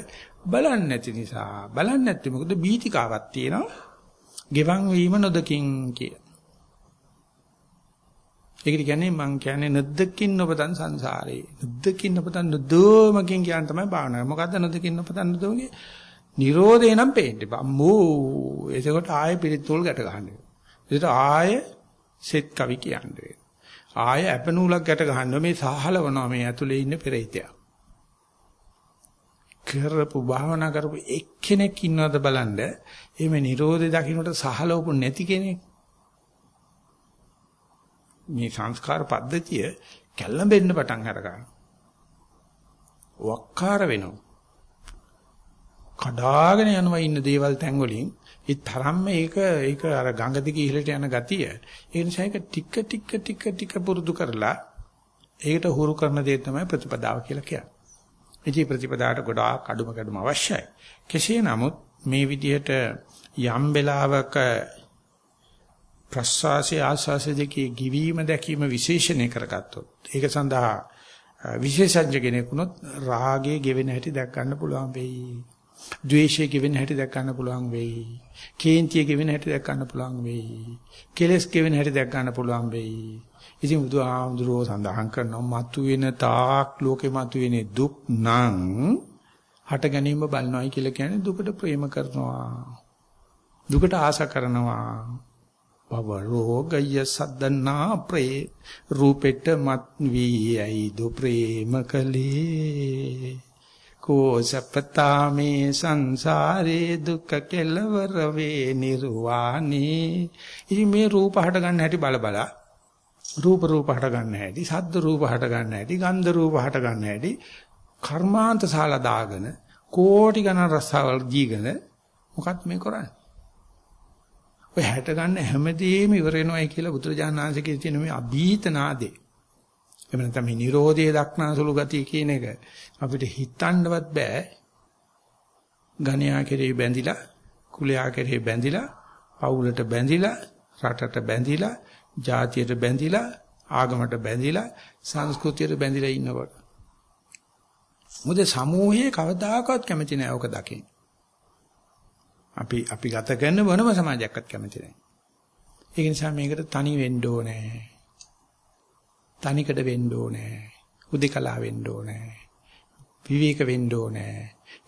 බලන්නේ නැති නිසා බලන්නේ නැත්තේ මොකද බීතිකාවක් තියෙනවා ගෙවන් වීම නොදකින් කිය. ඒකට කියන්නේ මං කියන්නේ නැද්දකින් ඔබතන් සංසාරේ. නැද්දකින් ඔබතන් නොදෝමකින් කියන තමයි භාවනාව. මොකද්ද නැද්දකින් ඔබතන් නොදෝමගේ? නිරෝධේ නම් පේන්න බෑ. අම්මෝ එතකොට ආයෙ පිළිතුල් ගැට ගන්නවා. ඒකට ආයෙ සෙත් කවි කියන්නේ. ආයෙ අපනූලක් ගැට ගන්නවා මේ සහලවනවා මේ ඇතුලේ ඉන්න පෙරේතයා. කරපු භාවනා කරපු එක්කෙනෙක් ඉන්නවද බලන්න එහෙම Nirodhe දකින්නට සහලවපු නැති කෙනෙක්. මේ සංස්කාර පද්ධතිය කැළඹෙන්න පටන් අර ගන්නවා වක්කාර වෙනවා. කඩාගෙන යනවා ඉන්න දේවල් තැන් වලින් ඒ තරම්ම ඒක ඒක අර ගඟ දිගේ ඉහළට යන ගතිය ඒ නිසා ඒක ටික ටික ටික ටික පුරුදු කරලා ඒකට හුරු කරන දේ තමයි ප්‍රතිපදාව කියලා කියන්නේ ඉති ප්‍රතිපදාට ගොඩාක් අඩුම කැඩුම අවශ්‍යයි. කෙසේ නමුත් මේ විදිහට යම් වෙලාවක ප්‍රසවාසය ආස්වාසය දෙකේ ගිවීම දැකීම විශේෂණය කරගත්තොත් ඒක සඳහා විශේෂඥ කෙනෙක් වුණොත් රාගයේ ගෙවෙන හැටි දැක් ගන්න පුළුවන් වෙයි. ද්වේෂයේ ගෙවෙන හැටි දැක් ගන්න පුළුවන් වෙයි. කේන්තිය ගෙවෙන හැටි දැක් ගන්න පුළුවන් වෙයි. කෙලස් ගෙවෙන හැටි දැක් ගන්න පුළුවන් වෙයි. ඉතින් බුදුහාමුදුරුවෝ සඳහන් කරනවා මතුවෙන තාක් ලෝකේ මතුවෙන දුක් නම් හට ගැනීම බලනවායි කියලා කියන්නේ දුකට ප්‍රේම කරනවා. දුකට ආස කරනවා. භව රෝගය සද්දනා ප්‍රේ රූපෙට මත් වී ඇයි දු ප්‍රේම කලේ කෝසපතා මේ සංසාරේ දුක කෙලවර වේ නිර්වාණේ ඉතින් මේ රූප හට ගන්න හැටි බල බලා රූප රූප හට ගන්න හැටි, ශබ්ද රූප හට ගන්න හැටි, ගන්ධ රූප හට ගන්න හැටි, කර්මාන්ත ශාලා දාගෙන කෝටි ගණන් රසවල් දීගෙන මොකක්ද මේ කරන්නේ? ඔය හැට ගන්න හැමදේම ඉවර වෙනවයි කියලා බුදුරජාණන් වහන්සේ කියන මේ අභීතනාදේ. එහෙම නැත්නම් මේ Nirodhe දක්නාසුළු ගතිය කියන එක අපිට හිතන්නවත් බෑ. ගණ්‍යා කෙරේ බැඳිලා, කුලයා කෙරේ බැඳිලා, පවුලට බැඳිලා, රටට බැඳිලා ජාතියට බැඳිලා ආගමට බැඳිලා සංස්කෘතියට බැඳිලා ඉන්නකොට මොකද සමූහයේ කවදාකවත් කැමති නෑ ඔක දකින්න. අපි අපි ගත කරන මොනම සමාජයක්වත් කැමති නෑ. ඒ නිසා මේකට තනි වෙන්න ඕනේ. තනිකඩ වෙන්න ඕනේ. උදිකලා වෙන්න ඕනේ. විවේක වෙන්න ඕනේ.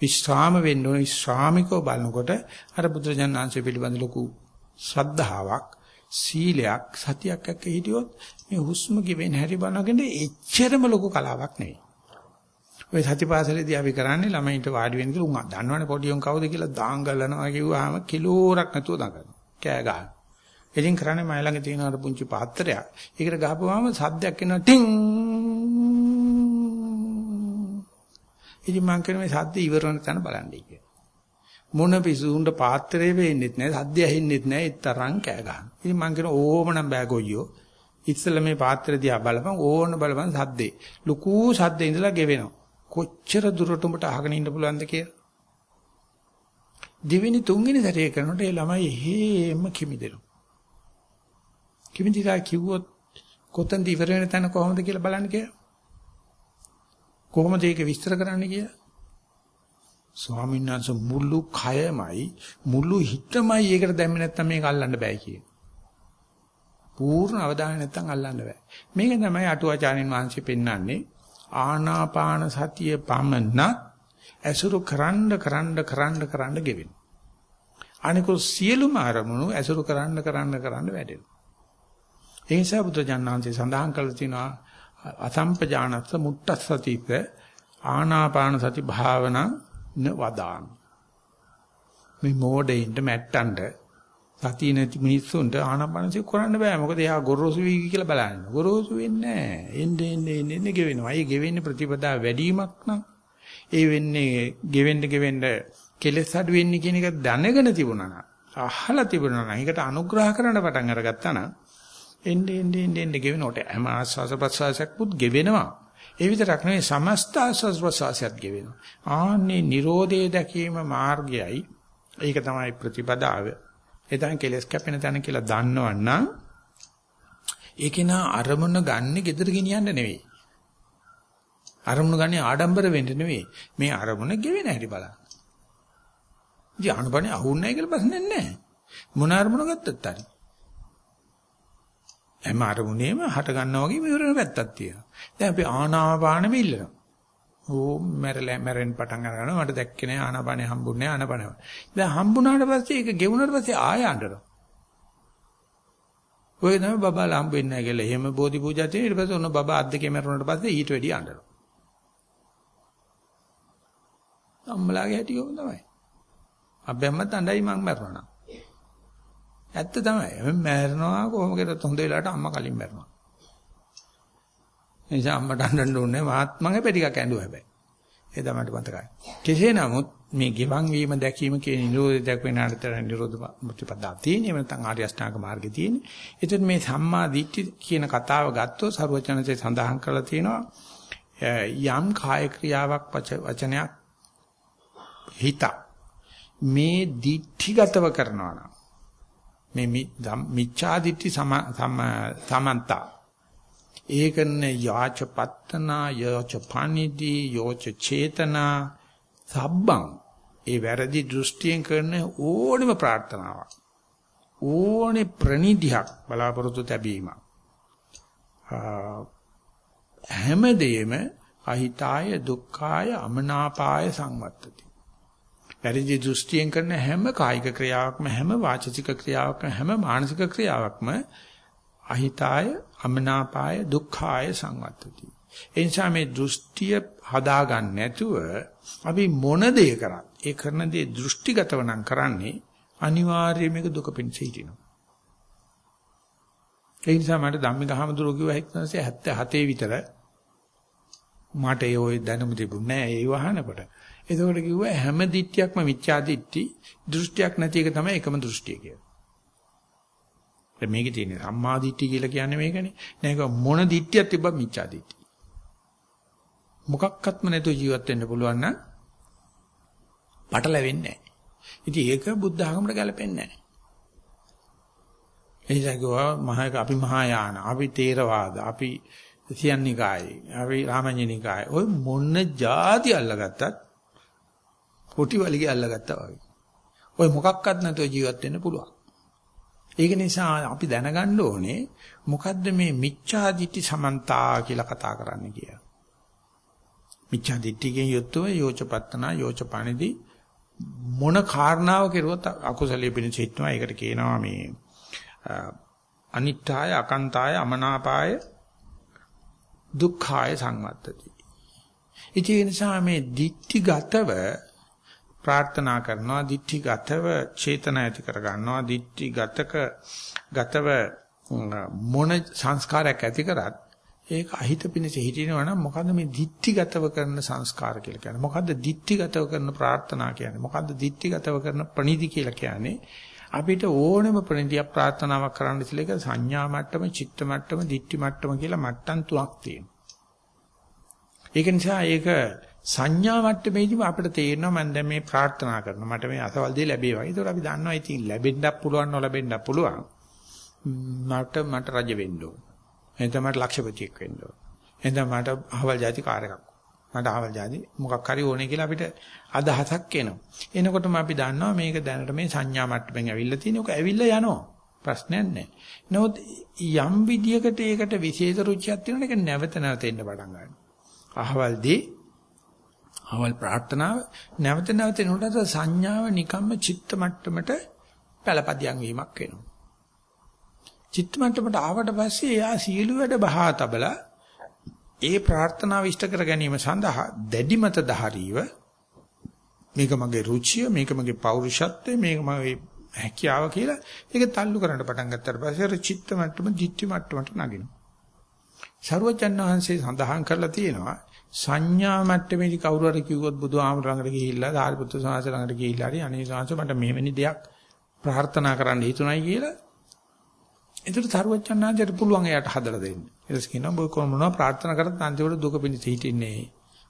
විශ්‍රාම වෙන්න ඕනේ. විශ්‍රාමිකව බලනකොට අර බුදුරජාණන් වහන්සේ පිළිබඳ ලොකු ශ්‍රද්ධාවක් සීලයක් සතියක් එක්ක හිටියොත් මේ හුස්ම ගෙවෙන හැටි බලනකොට එච්චරම ලොකු කලාවක් නෙවෙයි. ඔය සතිපාසලේදී අපි කරන්නේ ළමයින්ට වාඩි වෙන්න කියලා උන් දන්නවනේ පොඩි උන් කවුද කියලා දාංගලනවා කිව්වහම කිලෝරක් නැතුව දඟනවා. කෑ ගන්න. ඉතින් කරන්නේ මයි ළඟ තියෙන අර පුංචි පාත්‍රයක්. ඒකට ගහපුවාම සද්දයක් එනවා ටින්. ඉතින් මං කියන මේ සද්ද ඉවර වෙන තැන බලන්නයි කියලා. මොන පිසුුන්ට පාත්‍රේ වෙන්නෙත් නැහැ සද්ද ඇහෙන්නෙත් නැහැ ඒ තරම් කෑ ගන්න. ඉතින් මං කියන ඕම නම් බෑ ගොයියෝ. ඉස්සෙල්ලා මේ පාත්‍රය දිහා බලපන් ඕන බලපන් සද්දේ. ලুকু සද්දේ ඉඳලා ගෙවෙනවා. කොච්චර දුරට උඹට අහගෙන ඉන්න පුළුවන්ද කියලා. දෙවෙනි තුන්වෙනි සැරේ කරනකොට ඒ ළමයි හේම කිමිදෙනවා. කිමිදිලා කිව්වොත් කොතනද ඉවර වෙන තැන කොහොමද කියලා බලන්න කියලා. කොහොමද ඒක විස්තර කරන්න කියලා. ස්වාමීන් වහන්සේ මුළු කයමයි මුළු හිතමයි ඒකට දැම්මේ නැත්නම් මේක අල්ලන්න බෑ කියන. පූර්ණ අවධානය නැත්නම් අල්ලන්න බෑ. මේක තමයි අටුවාචාරින් වහන්සේ පෙන්වන්නේ ආනාපාන සතිය පමණ ඇසුරු කරන්න කරන්න කරන්න කරන්න ගෙවෙන. අනිකුත් සියලුම අරමුණු ඇසුරු කරන්න කරන්න කරන්න වැඩෙනවා. ඒ නිසා බුදුජානනාංශය සඳහන් කළා තියෙනවා අසම්පජානස්ස මුට්ටස්සතිත ආනාපාන සති භාවනා න වදාන. මේ මෝඩෙයින්ට මැට්ටන්ට සතිය නැති මිනිස්සුන්ට ආනාපානසි කරන්න බෑ. මොකද එයා ගොරෝසු වී කියලා බලන්න. ගොරෝසු වෙන්නේ නැහැ. එන්නේ එන්නේ එන්නේ ගෙවෙනවා. ඒ ගෙවෙන්නේ ප්‍රතිපදා වැඩිවීමක් නම් ඒ වෙන්නේ ගෙවෙන්න ගෙවෙන්න කෙලෙස් අඩු වෙන්නේ කියන එක දැනගෙන තිබුණා නම් අහලා තිබුණා නම් ඒකට අනුග්‍රහ කරන්න පටන් අරගත්තා නම් එන්නේ එන්නේ එන්නේ ගෙවෙනකොට හැම ආස්වාස ප්‍රසවාසයක් පුත් ගෙවෙනවා. ඒ විතරක් නෙවෙයි සමස්ත ආස්වාස ප්‍රසවාසයත් ගෙවෙනවා. ආන්නේ Nirodhe දැකීම මාර්ගයයි. ඒක තමයි ප්‍රතිපදාව. ඒ තමයි කෙලස් කැපෙන තැන කියලා දන්නවනම් ඒකේ නා අරමුණ ගන්න gedර ගෙනියන්න නෙවෙයි. අරමුණ ගන්නේ ආඩම්බර වෙන්න නෙවෙයි. මේ අරමුණ ගෙවෙන හැටි බලන්න. ඉතින් අනුපනේ අහුන්නේ නැහැ කියලා ප්‍රශ්නයක් නැහැ. මොන අරමුණ ගත්තත් හරි. හැම අරමුණේම හට ගන්නවා වගේ ඉවරන පැත්තක් තියෙනවා. දැන් අපි ආනාපානෙම ඉල්ලනවා. ඕ මැරලා මැරෙන්න පටන් අරගනවා. මට දැක්කේ නෑ ආනාපානෙ හම්බුන්නේ ආනාපානෙ. දැන් හම්බුණාට පස්සේ ඒක ගෙවුනට පස්සේ ආය අඬනවා. ඔය තමයි බබාලා හම්බෙන්නේ නැහැ කියලා. එහෙම බෝධි පූජා තියෙන ඊට පස්සේ ඔන්න බබා අත් දෙකේ මැරුණාට පස්සේ ඊට වැඩි අඬනවා. අම්මලාගේ හැටි ඕක තමයි. අබ්බැම්මත් අඬයි මං මැරුණා. ඇත්ත තමයි. මම මැරෙනවා කොහොම කරත් හොඳ වෙලාවට අම්මා කලින් මැරෙනවා. ඒ නිසා අම්මට අඬන්න ඕනේ මාත් මම හැබැයි ටිකක් ඇඬුවා හැබැයි. ඒ තමයි මතකයි. කෙසේ නමුත් මේ ගිවන් වීම දැකීම කියන නිරෝධය දැක්වෙන අතර නිරෝධ ප්‍රතිපදාව තියෙන්නේ නැත්නම් ආර්ය අෂ්ටාංග මාර්ගේ තියෙන්නේ. ඒතර මේ සම්මා දිට්ඨි කියන කතාව ගත්තොත් සරුවචනසේ සඳහන් කරලා තියෙනවා යම් කාය ක්‍රියාවක් වචනයක් හිත මේ දිට්ඨිගතව කරනවා නම් මේ මිච්ඡා දිට්ඨි සමන්තා ඒකන යාච පත්තනා යෝච පනිදි යෝච චේතනා සබ්බං. ඒ වැරදි දෘෂ්ටියෙන් කරන ඕනෙම ප්‍රාර්ථනාවක්. ඕනේ ප්‍රනිධියක් බලාපොරොත්තු තැබීමක්. හැමදේම අහිතාය දුක්ඛාය අමනාපාය සංවත්තති. වැරදි දෘෂ්ටියෙන් කරන හැම කායික ක්‍රියාවක්ම හැම වාචික ක්‍රියාවක්ම හැම මානසික ක්‍රියාවක්ම අහිතාය අමනාපාය දුක්ඛාය සංවත්තති. ඒ නිසා මේ දෘෂ්ටිය හදාගන්න නැතුව අපි මොන දේ කරත් ඒ කරන දේ දෘෂ්ටිගතව නම් කරන්නේ අනිවාර්යයෙන් මේක දුක පිණිස හිටිනවා. ඒ නිසා මට ධම්මික හමුදුරෝ කිව්වා 1977 විතර මට ඒ ওই දැනුම තිබුණේ නැහැ ඒ වහනකොට. එතකොට කිව්වා හැම දිට්ඨියක්ම මිච්ඡා දිට්ඨි දෘෂ්ටියක් නැති එක තමයි එකම දෘෂ්ටිය කියලා. දැන් මේකේ තියෙන සම්මා දිට්ඨි කියලා කියන්නේ මේකනේ. නේක මොන දිට්ඨියක් තිබ්බ මිච්ඡා දිට්ඨි. මොකක්වත්ම නැතුව ජීවත් වෙන්න පුළුවන් නම් පටලැවෙන්නේ නැහැ. ඉතින් ඒක බුද්ධ ආගමකට ගැලපෙන්නේ නැහැ. එනිසා ගෝවා මහා අපි මහායාන, අපි තේරවාද, අපි සියන්නිකායි, අපි රාමඤ්ඤනිකායි. ඔය මොන જાති අල්ලගත්තත් කොටි වලිගේ අල්ලගත්තා වගේ. ඔය මොකක්වත් නැතුව ජීවත් වෙන්න පුළුවන්. ඒක නිසා අපි දැනගන්න ඕනේ මොකද්ද මේ මිච්ඡා දිට්ඨි සමන්තා කියලා කතා කරන්න කියලා. මිච්ඡා දිට්ඨියෙන් යුක්තව යෝචපත්තනා යෝචපණිදි මොන කාරණාව කෙරුවත් අකුසලයේ පිණිස හිටනවා. ඒකට කියනවා මේ අනිත්‍යය අකන්තාය අමනාපාය දුක්ඛාය සංවත්තති. ඉතින් ඒ නිසා මේ දිට්ඨිගතව ප්‍රාර්ථනා කරනවා දිට්ඨිගතව චේතන ඇති කර ගන්නවා දිට්ඨිගතක ගතව මොන සංස්කාරයක් ඇති කරත් ඒක අහිත පිණිස හිටිනවා නම් මොකද්ද මේ දිට්ඨිගතව කරන සංස්කාර කියලා කියන්නේ? මොකද්ද දිට්ඨිගතව කරන ප්‍රාර්ථනා කියන්නේ? මොකද්ද දිට්ඨිගතව කරන ප්‍රණීති කියලා කියන්නේ? අපිට ඕනෙම ප්‍රණීතිය ප්‍රාර්ථනාවක් කරන්න ඉස්සෙල්ලා ඒක සංඥා මට්ටම චිත්ත මට්ටම දිට්ඨි මට්ටම කියලා මට්ටම් තුනක් තියෙනවා. ඒක නිසා ඒක සංඥා මට්ටමේදී අපිට තේරෙනවා මම දැන් මේ ප්‍රාර්ථනා කරනවා මට මේ අසවල් දේ ලැබේවා. ඒතකොට අපි දන්නවා ඉතින් ලැබෙන්නත් පුළුවන් නොලැබෙන්නත් පුළුවන්. මට මට රජ වෙන්න ඕන. එතන මට ලක්ෂපතියෙක් වෙන්න ඕන. එතන මට අහවල් ಜಾති කාර් එකක්. මට අහවල් ಜಾති මොකක් හරි ඕනේ කියලා අපිට අදහසක් එනවා. එනකොටම අපි දන්නවා මේක දැනට මේ සංඥා මට්ටමින් ඇවිල්ලා තියෙන එක ඇවිල්ලා යනවා. ප්‍රශ්නයක් නැහැ. නමුත් යම් විදියකට ඒකට විශේෂ රුචියක් තියෙනවා ඒක නැවත නැවත එන්න පටන් ගන්නවා. අහවල්දී අවල් ප්‍රාර්ථනාව නැවත නැවත නෝටත සංඥාව නිකම්ම චිත්ත මට්ටමට පළපදියම් වීමක් වෙනවා. චිත්ත මට්ටමට ආවට පස්සේ එයා සියලු වැඩ බහා තබලා ඒ ප්‍රාර්ථනාව ඉෂ්ට කර ගැනීම සඳහා දැඩි මත දහරීව මේක මගේ රුචිය මේක මගේ පෞරුෂත්වය මේක මගේ හැකියාව කියලා ඒක තල්ලු කරන්න පටන් ගත්තාට පස්සේ අර චිත්ත මට්ටම දිට්ඨි මට්ටමට නගිනවා. සරුවචන් වහන්සේ සඳහන් කරලා තියෙනවා සංඥා මට්ටමේදී කවුරු හරි කිව්වොත් බුදුහාමුදුර ළඟට ගිහිල්ලා ධාරිපුත්‍ර සාංශ ළඟට ගිහිල්ලා හරි අනේ සාංශ මට මෙවැනි දෙයක් ප්‍රාර්ථනා කරන්න හිතුණයි කියලා ඒතර සරුවචන් පුළුවන් එයාට හදලා දෙන්න. ඊට කියනවා ඔබ කොහොමනවා ප්‍රාර්ථනා කරත් අන්තිමට දුක පිණිස හිටින්නේ.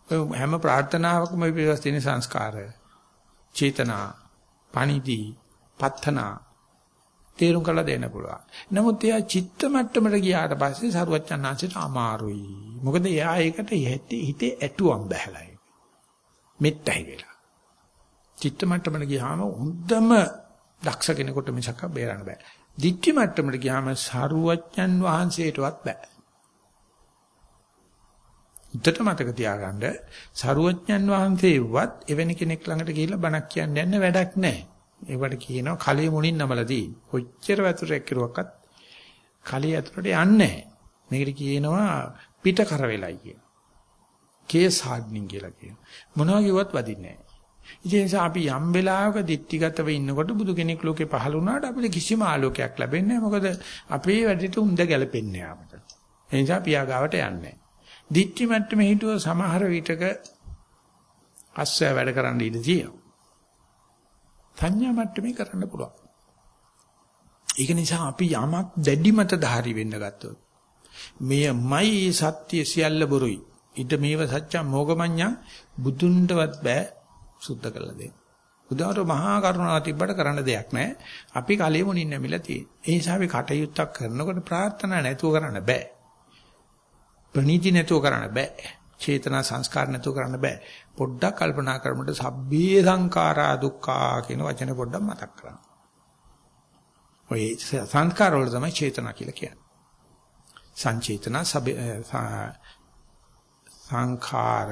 ඔය හැම ප්‍රාර්ථනාවකම පිටස් තියෙන සංස්කාරය. චේතනා, පණිදි, පත්තනා තේරුම් කරලා දෙන්න පුළුවන්. නමුත් එයා චිත්ත මට්ටමට ගියාට පස්සේ සරුවච්චන්හන්සේට අමාරුයි. මොකද එයා ඒකට හිතේ ඇටුවම් බහැලා ඒක. මෙත්තයි වෙලා. චිත්ත මට්ටමට ගියාම හොඳම දක්ෂ කෙනෙකුට මිසක් බේරන්න බෑ. දිට්ඨි මට්ටමට ගියාම සරුවච්චන් වහන්සේටවත් බෑ. උත්තර මතක තියාගන්න සරුවච්චන් වහන්සේවත් එවැනි කෙනෙක් ළඟට ගිහිල්ලා බණක් කියන්න යන්න වැඩක් නැහැ. ඒවට කියනවා කලයේ මුණින් නමලා තියෙන්නේ. කොච්චර වතුරක් කිරුවක්වත් කලයේ ඇතුළට යන්නේ නැහැ. මේකට කියනවා පිට කර වෙලයි කියන. කේස් හાર્ඩ්නින් කියලා කියනවා. මොනවා කිව්වත් වදින්නේ නැහැ. ඒ නිසා අපි යම් වෙලාවක දික්ටිගතව ඉන්නකොට බුදු කෙනෙක් ලෝකේ පහළ වුණාට අපිට කිසිම ආලෝකයක් ලැබෙන්නේ නැහැ. මොකද අපේ වැඩේට උන්ද ගැලපෙන්නේ අපට. ඒ නිසා පියාගාවට යන්නේ නැහැ. දික්ටි මට්ටමේ හිටුව සමහර විටක අස්සය වැඩ කරන්න ඉඩ තියෙනවා. සංඥා මට්ටමේ කරන්න පුළුවන්. ඒක නිසා අපි යමක් දැඩි මත ධාරි වෙන්න ගත්තොත් මෙයමයි සත්‍ය සියල්ල බොරුයි. ඊට මේව සත්‍යම් මොගමඤ්ඤා බුදුන්ටවත් බෑ සුද්ධ කරලා දෙන්න. බුදුහාර මහා කරුණාව තිබ්බට කරන්න දෙයක් නැහැ. අපි කලෙ මොනින් නැමිලා තියෙන්නේ. ඒ නිසා අපි කටයුත්තක් කරනකොට ප්‍රාර්ථනා නැතුව කරන්න බෑ. ප්‍රණීති නැතුව කරන්න බෑ. චේතනා සංස්කාර නැතුව කරන්න බෑ. පොඩ්ඩක් කල්පනා කරමුට සබ්බේ සංඛාරා දුක්ඛා කියන වචන පොඩ්ඩක් මතක් කරගන්න. ඔය සංස්කාර වල තමයි චේතනා කියලා කියන්නේ. සංචේතන සංඛාර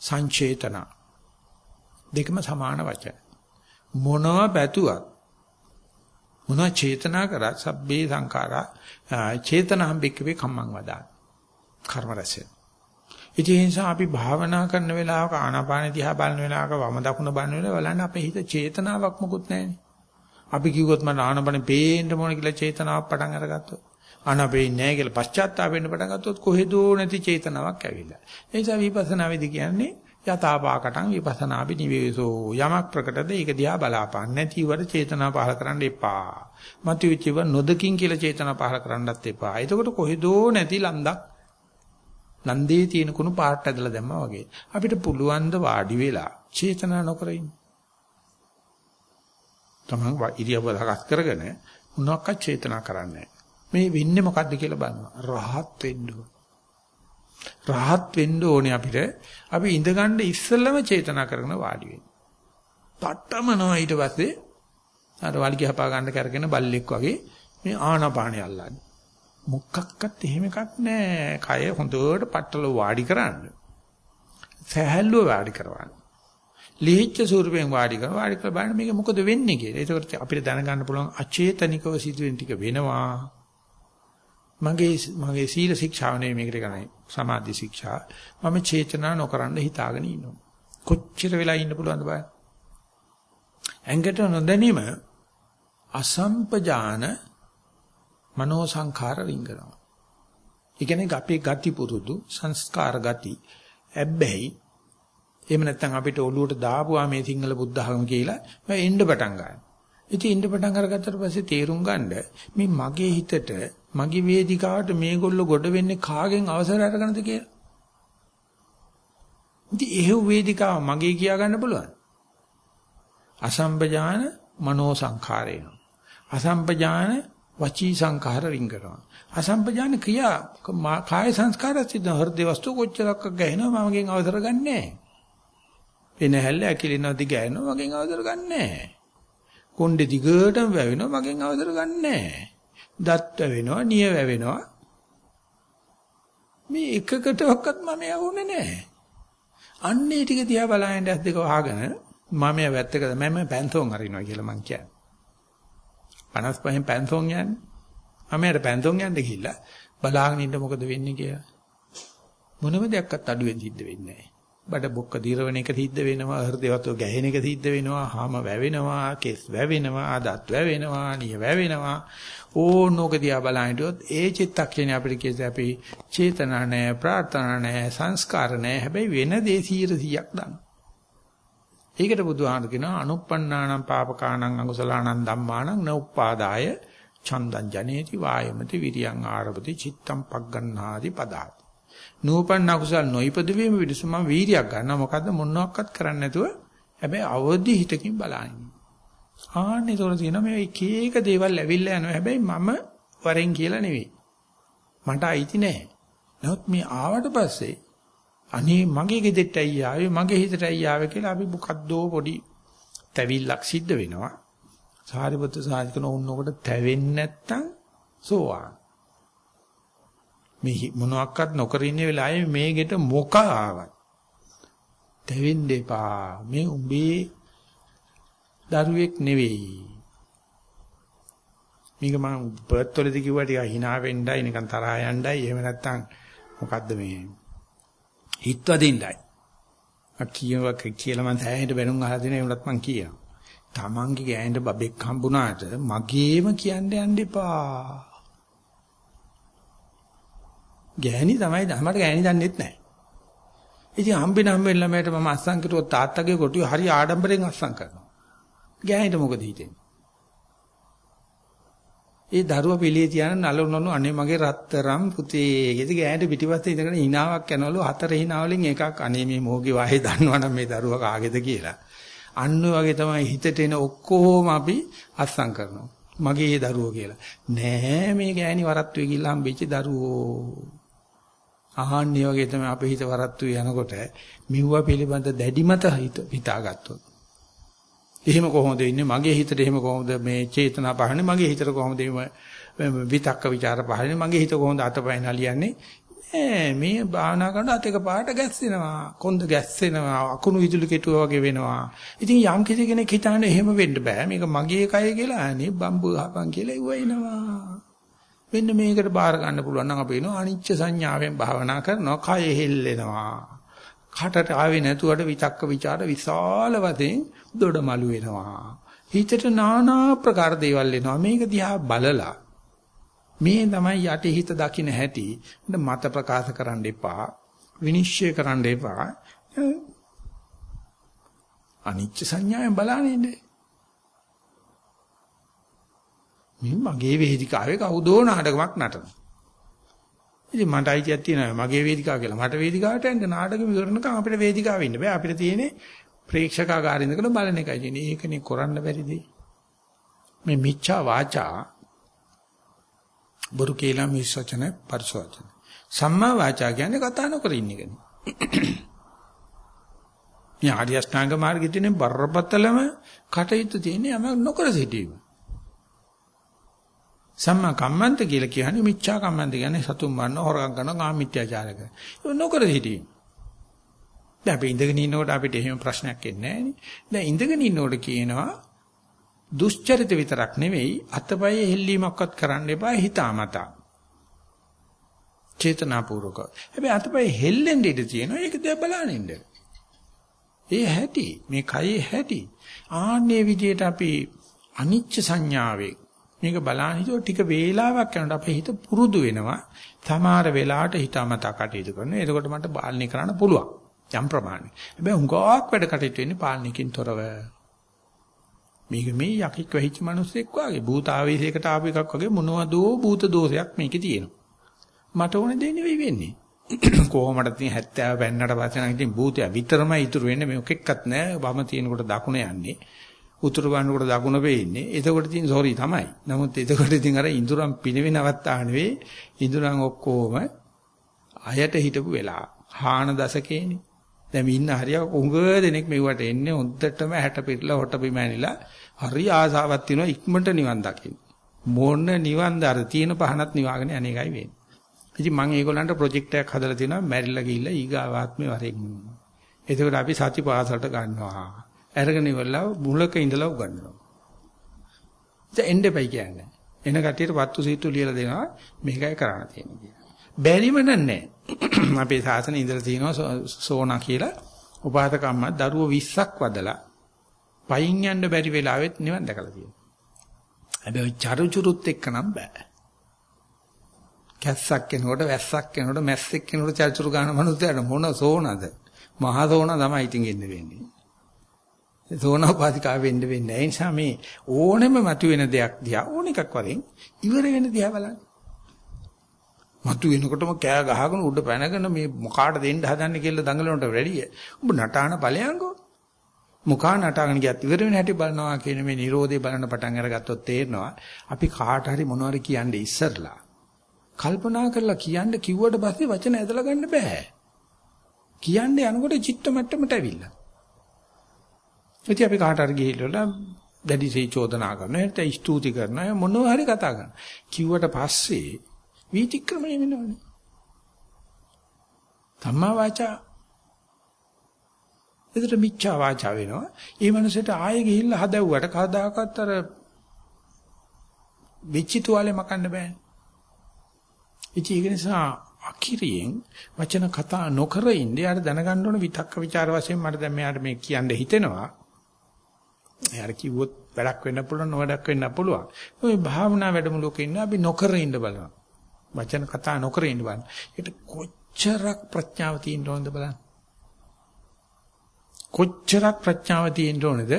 සංචේතන දෙකම සමාන වචන. මොනව පැතුවත් මොනව චේතනා කරත් සබ්බේ සංඛාරා චේතනහම් බික්කවේ කම්මං වදා. කර්ම රැසෙන. ඉතින් ඒ නිසා අපි භාවනා කරන වෙලාවක ආනාපාන දිහා බලන වෙලාවක වම දකුණ බලන වෙලාව බලන්න අපේ හිත චේතනාවක් මොකුත් නැහැනේ. අපි කිව්වොත් මට ආනාපාන පේන්න ඕන කියලා චේතනාවක් පටන් අරගත්තොත් ආනාපේ නැහැ කියලා පශ්චාත්තාප වෙන්න පටන් ගත්තොත් කොහෙදෝ නැති චේතනාවක් ඇවිල්ලා. ඒ නිසා විපස්සනා වෙදි කියන්නේ යථාපාකටං විපස්සනාපි නිවේසෝ යමක් ප්‍රකටද ඒක දිහා බලාපන්න නැතිවට චේතනා පහල කරන්න එපා. මතුවෙච්චව නොදකින් කියලා චේතනා පහල කරන්නත් එපා. එතකොට කොහෙදෝ නැති ලන්දක් නන්දේ තියෙන කුණු පාට ඇදලා දැම්මා වගේ. අපිට පුළුවන් ද වාඩි වෙලා චේතනා නොකර ඉන්න. තමන් ඉරියව්ව සකස් කරගෙන මොනවාක්වත් චේතනා කරන්නේ මේ වෙන්නේ මොකද්ද කියලා බලනවා. රහත් වෙන්න රහත් වෙන්න ඕනේ අපිට. අපි ඉඳගන්න ඉස්සෙල්ලම චේතනා කරගෙන වාඩි වෙන්න. පට්ටමනවා ඊට පස්සේ අර වලිගය හපා ගන්න කරගෙන බල්ලෙක් වගේ මේ ආනාපානය අල්ලන්නේ. මොකක්වත් එහෙම එකක් නැහැ. කය හොඳට පట్టල වාඩි කරන්න. සහැල්ලුව වාඩි කරවන්න. ලිහිච්ඡ ස්වරූපයෙන් වාඩි කරලා වාඩි කරලා බලන්න මේක මොකද වෙන්නේ කියලා. ඒකට අපිට දැනගන්න පුළුවන් අචේතනිකව සිදුවෙන ටික වෙනවා. මගේ මගේ සීල ශික්ෂාව නෙවෙයි මේකට ගණයි. සමාධි ශික්ෂා. මම චේතනා නොකරන හිතාගෙන ඉන්නවා. කොච්චර වෙලා ඉන්න පුළුවන්ද බලන්න. ඇඟට නොදැනීම අසම්පජාන මනෝ සංඛාර රිංගනවා. ඒ කියන්නේ අපේ ගති පුරුදු සංස්කාර ගති ඇබ්බැහි එහෙම නැත්නම් අපිට ඔළුවට දාපුවා මේ සිංහල බුද්ධ ධර්ම කියලා මම එන්න පටන් ගන්නවා. ඉතින් එන්න පටන් අරගත්තට පස්සේ තේරුම් ගන්න මේ මගේ හිතට මගේ වේදිකාවට මේගොල්ලෝ ගොඩ වෙන්නේ කාගෙන් අවසර අරගෙනද කියලා. ඉතින් එහෙව් වේදිකාව මගේ කියා ගන්න පුළුවන්. අසම්පජාන මනෝ සංඛාරේන. අසම්පජාන වචී සංඛාර රිංගනවා. අසම්පජාන ක්‍රියා කාය සංස්කාරය සිද්ධ හෘද වස්තු කොච්චරක් ගහනවා මමගෙන් අවසර ගන්නෑ. එන හැල්ල ඇකිලෙනවා දිග ඇනවා මගෙන් අවසර ගන්නෑ. කොණ්ඩේ දිගටම වැවෙනවා මගෙන් අවසර ගන්නෑ. දත් වැවෙනවා නිය වැවෙනවා. මේ එකකටවත් මම යවුනේ නෑ. අන්නේ ටික දිහා බලහින්ද ඇස් දෙක වහගෙන මම මේ වැත්තක මම පැන්තෝන් අරිනවා කියලා මං කියන්නේ. 55න් පැන්තෝන් යන්නේ. මම යට පැන්තෝන් යන්න ගිහිල්ලා බලාගෙන ඉන්න මොකද වෙන්නේ කියලා. මොනම දෙයක්වත් අඩුවෙන් සිද්ධ වෙන්නේ නැහැ. බඩ බොක්ක දිරවන එක සිද්ධ වෙනවා, හෘදයවතු ගැහෙන එක සිද්ධ වෙනවා, හාම වැවෙනවා, කෙස් වැවෙනවා, දත් වැවෙනවා, නිය වැවෙනවා. ඕනෝක දිහා බලහිටියොත් ඒ චිත්තක්ෂණේ අපිට කියසේ අපි චේතනා නැහැ, ප්‍රාර්ථනා නැහැ, සංස්කාර නැහැ. හැබැයි වෙන දේ 100ක් දන්නවා. ඒකට බුදුහාම කියනවා අනුප්පන්නානම් පාපකානම් අකුසලානම් ධම්මානම් නඋප්පාදාය චන්දං ජනේති වායමති විරියං ආරභති චිත්තම් පග්ගණ්හාදි පදාති නූපන්න අකුසල් නොයිපද වීම පිණිස මම වීරියක් ගන්නවා. මොකද්ද මොනවාක්වත් කරන්නේ නැතුව හැබැයි අවදි හිතකින් බලන්නේ. ආන්නේ තොර තියෙනවා මේ එක එක දේවල් ඇවිල්ලා යනවා. හැබැයි මම වරෙන් කියලා නෙවෙයි. මට අයිති නෑ. නමුත් මේ ආවට පස්සේ අනේ මගේ ගෙදෙට්ට අයියා ආවේ මගේ හිතට අයියා ආවේ කියලා අපි මොකද්දෝ පොඩි තැවිල්ලක් සිද්ධ වෙනවා. සාරිපුත්‍ර සාධිකන උන්නකොට තැවෙන්නේ නැත්තම් සෝවාන්. මේ මොනවත් නොකර ඉන්න වෙලාවේ මේකට මොක ආවත් තෙවෙන්න එපා. මේ උඹේ දරුවෙක් නෙවෙයි. මේක මම බර්ත් වලදී කිව්වා ටික hina වෙන්නයි නිකන් තරහා යන්නයි. එහෙම නැත්නම් මොකද්ද මේ? හිතවදින්නයි මම කියවා කියලා මම සෑහෙන්න බැනුම් අහලා දෙන ඒකට මම කියනවා තමන්ගේ ගෑනට බබෙක් හම්බුණාට මගේම කියන්න යන්න එපා ගෑණි තමයි මට ගෑණි දන්නෙත් නැහැ. ඉතින් හම්බෙන හම්බෙන්න ළමයට මම අස්සම් කරුවොත් තාත්තගේ කොටිය හරි ආඩම්බරෙන් අස්සම් කරනවා. ගෑණිට මොකද හිතෙන්නේ? ඒ දරුවා පිළිය තියන නලුනනු අනේ මගේ රත්තරම් පුතේ. ඉතින් ගෑණිට පිටිපස්සේ ඉඳගෙන hinaවක් යනවලු හතර hinaවලින් එකක් අනේ මේ මොෝගේ වාහේ දන්නවනම් මේ දරුවා කාගේද කියලා. අන්න වගේ තමයි හිතට එන ඔක්කොම අපි අස්සම් කරනවා. මගේ දරුවෝ කියලා. නෑ මේ ගෑණි වරත්තුවේ ගිහිල්ලා හම්බෙච්ච දරුවෝ. ආහන්නේ වගේ තමයි අපේ හිත වරත්තු යනකොට මිව්වා පිළිබඳ දැඩි මත හිතාගත්තොත්. එහෙම කොහොමද ඉන්නේ? මගේ හිතට එහෙම කොහොමද මේ චේතනා පහන්නේ මගේ හිතට කොහොමද මේ විතක්ක ਵਿਚාර පහන්නේ මගේ හිත කොහොමද අතපයින් හලියන්නේ ඈ මේ භාවනා කරනකොට අතක පාට ගැස්සෙනවා. කොන්ද ගැස්සෙනවා. අකුණු විදුලි කෙටුවා වගේ වෙනවා. ඉතින් යම් කිසි කෙනෙක් හිතන්නේ එහෙම වෙන්න බෑ. මේක මගේ කය කියලා අනේ බම්බු හපන් කියලා ඉුවයිනවා මෙන්න මේකට බාර ගන්න පුළුවන් නම් අපි එනවා අනිච්ච සංඥාවෙන් භාවනා කරනවා. කය හෙල්ලෙනවා. කටට ආවේ නැතුවට විතක්ක ਵਿਚාර විශාල වශයෙන් දොඩමලු වෙනවා. හිතට নানা ප්‍රකාර දේවල් එනවා. මේක දිහා බලලා මේ තමයි යටි හිත දකින්න හැටි. මත ප්‍රකාශ කරන්න එපා. විනිශ්චය කරන්න එපා. අනිච්ච සංඥාවෙන් බලන්නේ ඉන්නේ. මේ මගේ වේදිකාවේ කවුදෝ නාටකමක් නටනවා. ඉතින් මට අයිතියක් තියෙනවා මගේ වේදිකාව කියලා. මට වේදිකාවට යන්න නාටකෙ විවරණකම් අපිට වේදිකාවෙ ඉන්න බෑ. අපිට තියෙන්නේ ප්‍රේක්ෂකාගාරේ ඉඳලා බලන එකයි තියෙන්නේ. ඒකනේ කරන්න බැරි දෙය. මේ මිච්ඡා වාචා බොරු කියලා මිස්සචන පරිසවචන. සම්මා වාචා කියන්නේ කතා නොකර ඉන්න එකනේ. මේ ආර්ය අෂ්ටාංග මාර්ගයේ තියෙන බරපතලම කටයුතු තියෙන්නේ යමක් නොකර සිටීම. සම්මා කම්මන්ත කියලා කියන්නේ මිච්ඡා කම්මන්ත කියන්නේ සතුන් මරන හොරගම් කරන කාමීත්‍යාචාර කරන. ඒක නොකර හිටියේ. දැන් අපි ඉඳගෙන ඉන්නකොට අපිට එහෙම ප්‍රශ්නයක් එන්නේ නැහැ දැන් ඉඳගෙන ඉන්නකොට කියනවා දුෂ්චරිත විතරක් නෙවෙයි අතපය හෙල්ලීමක්වත් කරන්න එපා හිතාමතා. චේතනාපූර්වක. හැබැයි අතපය හෙල්ලෙන්න ඉඩ තියෙනවා ඒක දැන් බලනින්න. ඒ හැටි මේ කයේ හැටි ආන්නේ විදිහට අපි අනිච්ච සංඥාවේ මේක බලන්න හිතුව ටික වේලාවක් යනකොට අපේ හිත පුරුදු වෙනවා. සමහර වෙලාවට හිතාමතා කටයුතු කරනවා. එතකොට මට පාලනය කරන්න පුළුවන්. යම් ප්‍රමාණයක්. හැබැයි හුඟක් වැඩ කටයුතු වෙන්නේ පාලනයකින් තොරව. මේක මේ යකික් වෙහිච්ච මිනිස්සෙක් වගේ භූත ආවේශයකට ආපු එකක් වගේ මොනවදෝ භූත දෝෂයක් මේකේ තියෙනවා. මට ඕනේ දෙ නෙවෙයි වෙන්නේ. කොහොමද තියෙන 70 පෙන්නට පස්සේ නම් ඉතින් භූතය විතරමයි ඉතුරු වෙන්නේ මේකෙක්වත් නැහැ. වම තියෙනකොට දකුණ යන්නේ. උතුරු බannකොට දකුණ වෙන්නේ. එතකොට ඉතින් සෝරි තමයි. නමුත් එතකොට ඉතින් අර ඉඳුරම් පිනවෙන අවස්ථාව නෙවෙයි. ඉඳුරම් ඔක්කොම අයට හිටපු වෙලා. හාන දශකේනේ. දැන් ඉන්න හරිය උඟ දෙනෙක් මෙවට එන්නේ හොද්දටම හැට පිටලා හොට බිමැනිලා හරි ආසාවක් තියෙනවා ඉක්මනට නිවන් දකින්න. මොන නිවන්ද අර තියෙන පහනත් නිවාගෙන අනේකයි වෙන්නේ. ඉතින් මම ඒගොල්ලන්ට ප්‍රොජෙක්ට් එකක් හදලා තියෙනවා මැරිලා ගිහිල්ලා ඊගාවාත්මේ වරෙන්. එතකොට අපි සති පාසලට ගන්නවා. අරගෙන ඉවරලා මුලක ඉඳලා උගන්වනවා. දැන් එන්න එපයි කියන්නේ. එන කටියට පත්තු සීතු ලියලා දෙනවා මේකයි කරන්න තියෙන්නේ කියලා. බැරිම නෑ. අපේ සාසනේ ඉඳලා තියෙනවා සෝනා කියලා උපාතකම්ම දරුවෝ 20ක් වදලා පයින් යන්න බැරි වෙලාවෙත් නිවන් දැකලා තියෙනවා. හැබැයි චරුචුරුත් එක්ක නම් බෑ. කැස්සක් කෙනකොට වැස්සක් කෙනකොට මැස්සෙක් කෙනකොට චරුචුරු ගන්න මනුස්සයට මොන සෝනද? මහා සෝනා තමයි ඉතින් එන්න වෙන්නේ. සෝනෝපාතිකා වෙන්න වෙන්නේ. ඒ නිසා මේ ඕනෙම මතුවෙන දෙයක් දිහා ඕන එකක් වලින් ඉවර වෙන දිහා බලන්න. මතුවෙනකොටම කෑ ගහගෙන උඩ පැනගෙන මේ මොකාට දෙන්න හදන්නේ කියලා දඟලනට වැඩිය. උඹ නටාන ඵලයන්කෝ. මුඛා නටාගෙන ගියත් ඉවර වෙන හැටි බලනවා කියන මේ Nirodhe බලන පටන් අරගත්තොත් තේරෙනවා අපි කාට හරි මොනවාරි කියන්නේ ඉස්සරලා. කල්පනා කරලා කියන්න කිව්වට පස්සේ වචන ඇදලා ගන්න බෑ. කියන්නේ යනකොට චිත්ත මට්ටමට ඇවිල්ලා. ඉතින් අපි කාට හරි ගිහිල්ලා දැඩිසේ චෝදනා කරනවා එහෙනම් ස්තුති කරනවා මොනවා හරි කතා කරනවා. කිව්වට පස්සේ වීතික්‍රමණය වෙනවනේ. ධම්මා වාචා එතට මිච්ඡා වාචා වෙනවා. ඒ මනසට ආයෙ ගිහිල්ලා හදවුවට කවදාකවත් අර විචිතුවාලේ මකන්න බෑනේ. ඉතින් ඒක නිසා අකිරියෙන් වචන කතා නොකර ඉන්නේ යාට දැනගන්න ඕන විතක්ක ਵਿਚාර වශයෙන් මට දැන් මෙයාට මේ කියන්න හිතෙනවා. එයාට කිව්වොත් වැඩක් වෙන්න පුළුවන් නොවැඩක් වෙන්න පුළුවන්. ඔය භාවනා වැඩමුළුවක ඉන්න අපි නොකර ඉන්න බලනවා. වචන කතා නොකර ඉන්න බලන්න. ඒකට කොච්චරක් ප්‍රඥාව තියෙන්න ඕනද බලන්න. කොච්චරක් ප්‍රඥාව තියෙන්න ඕනද?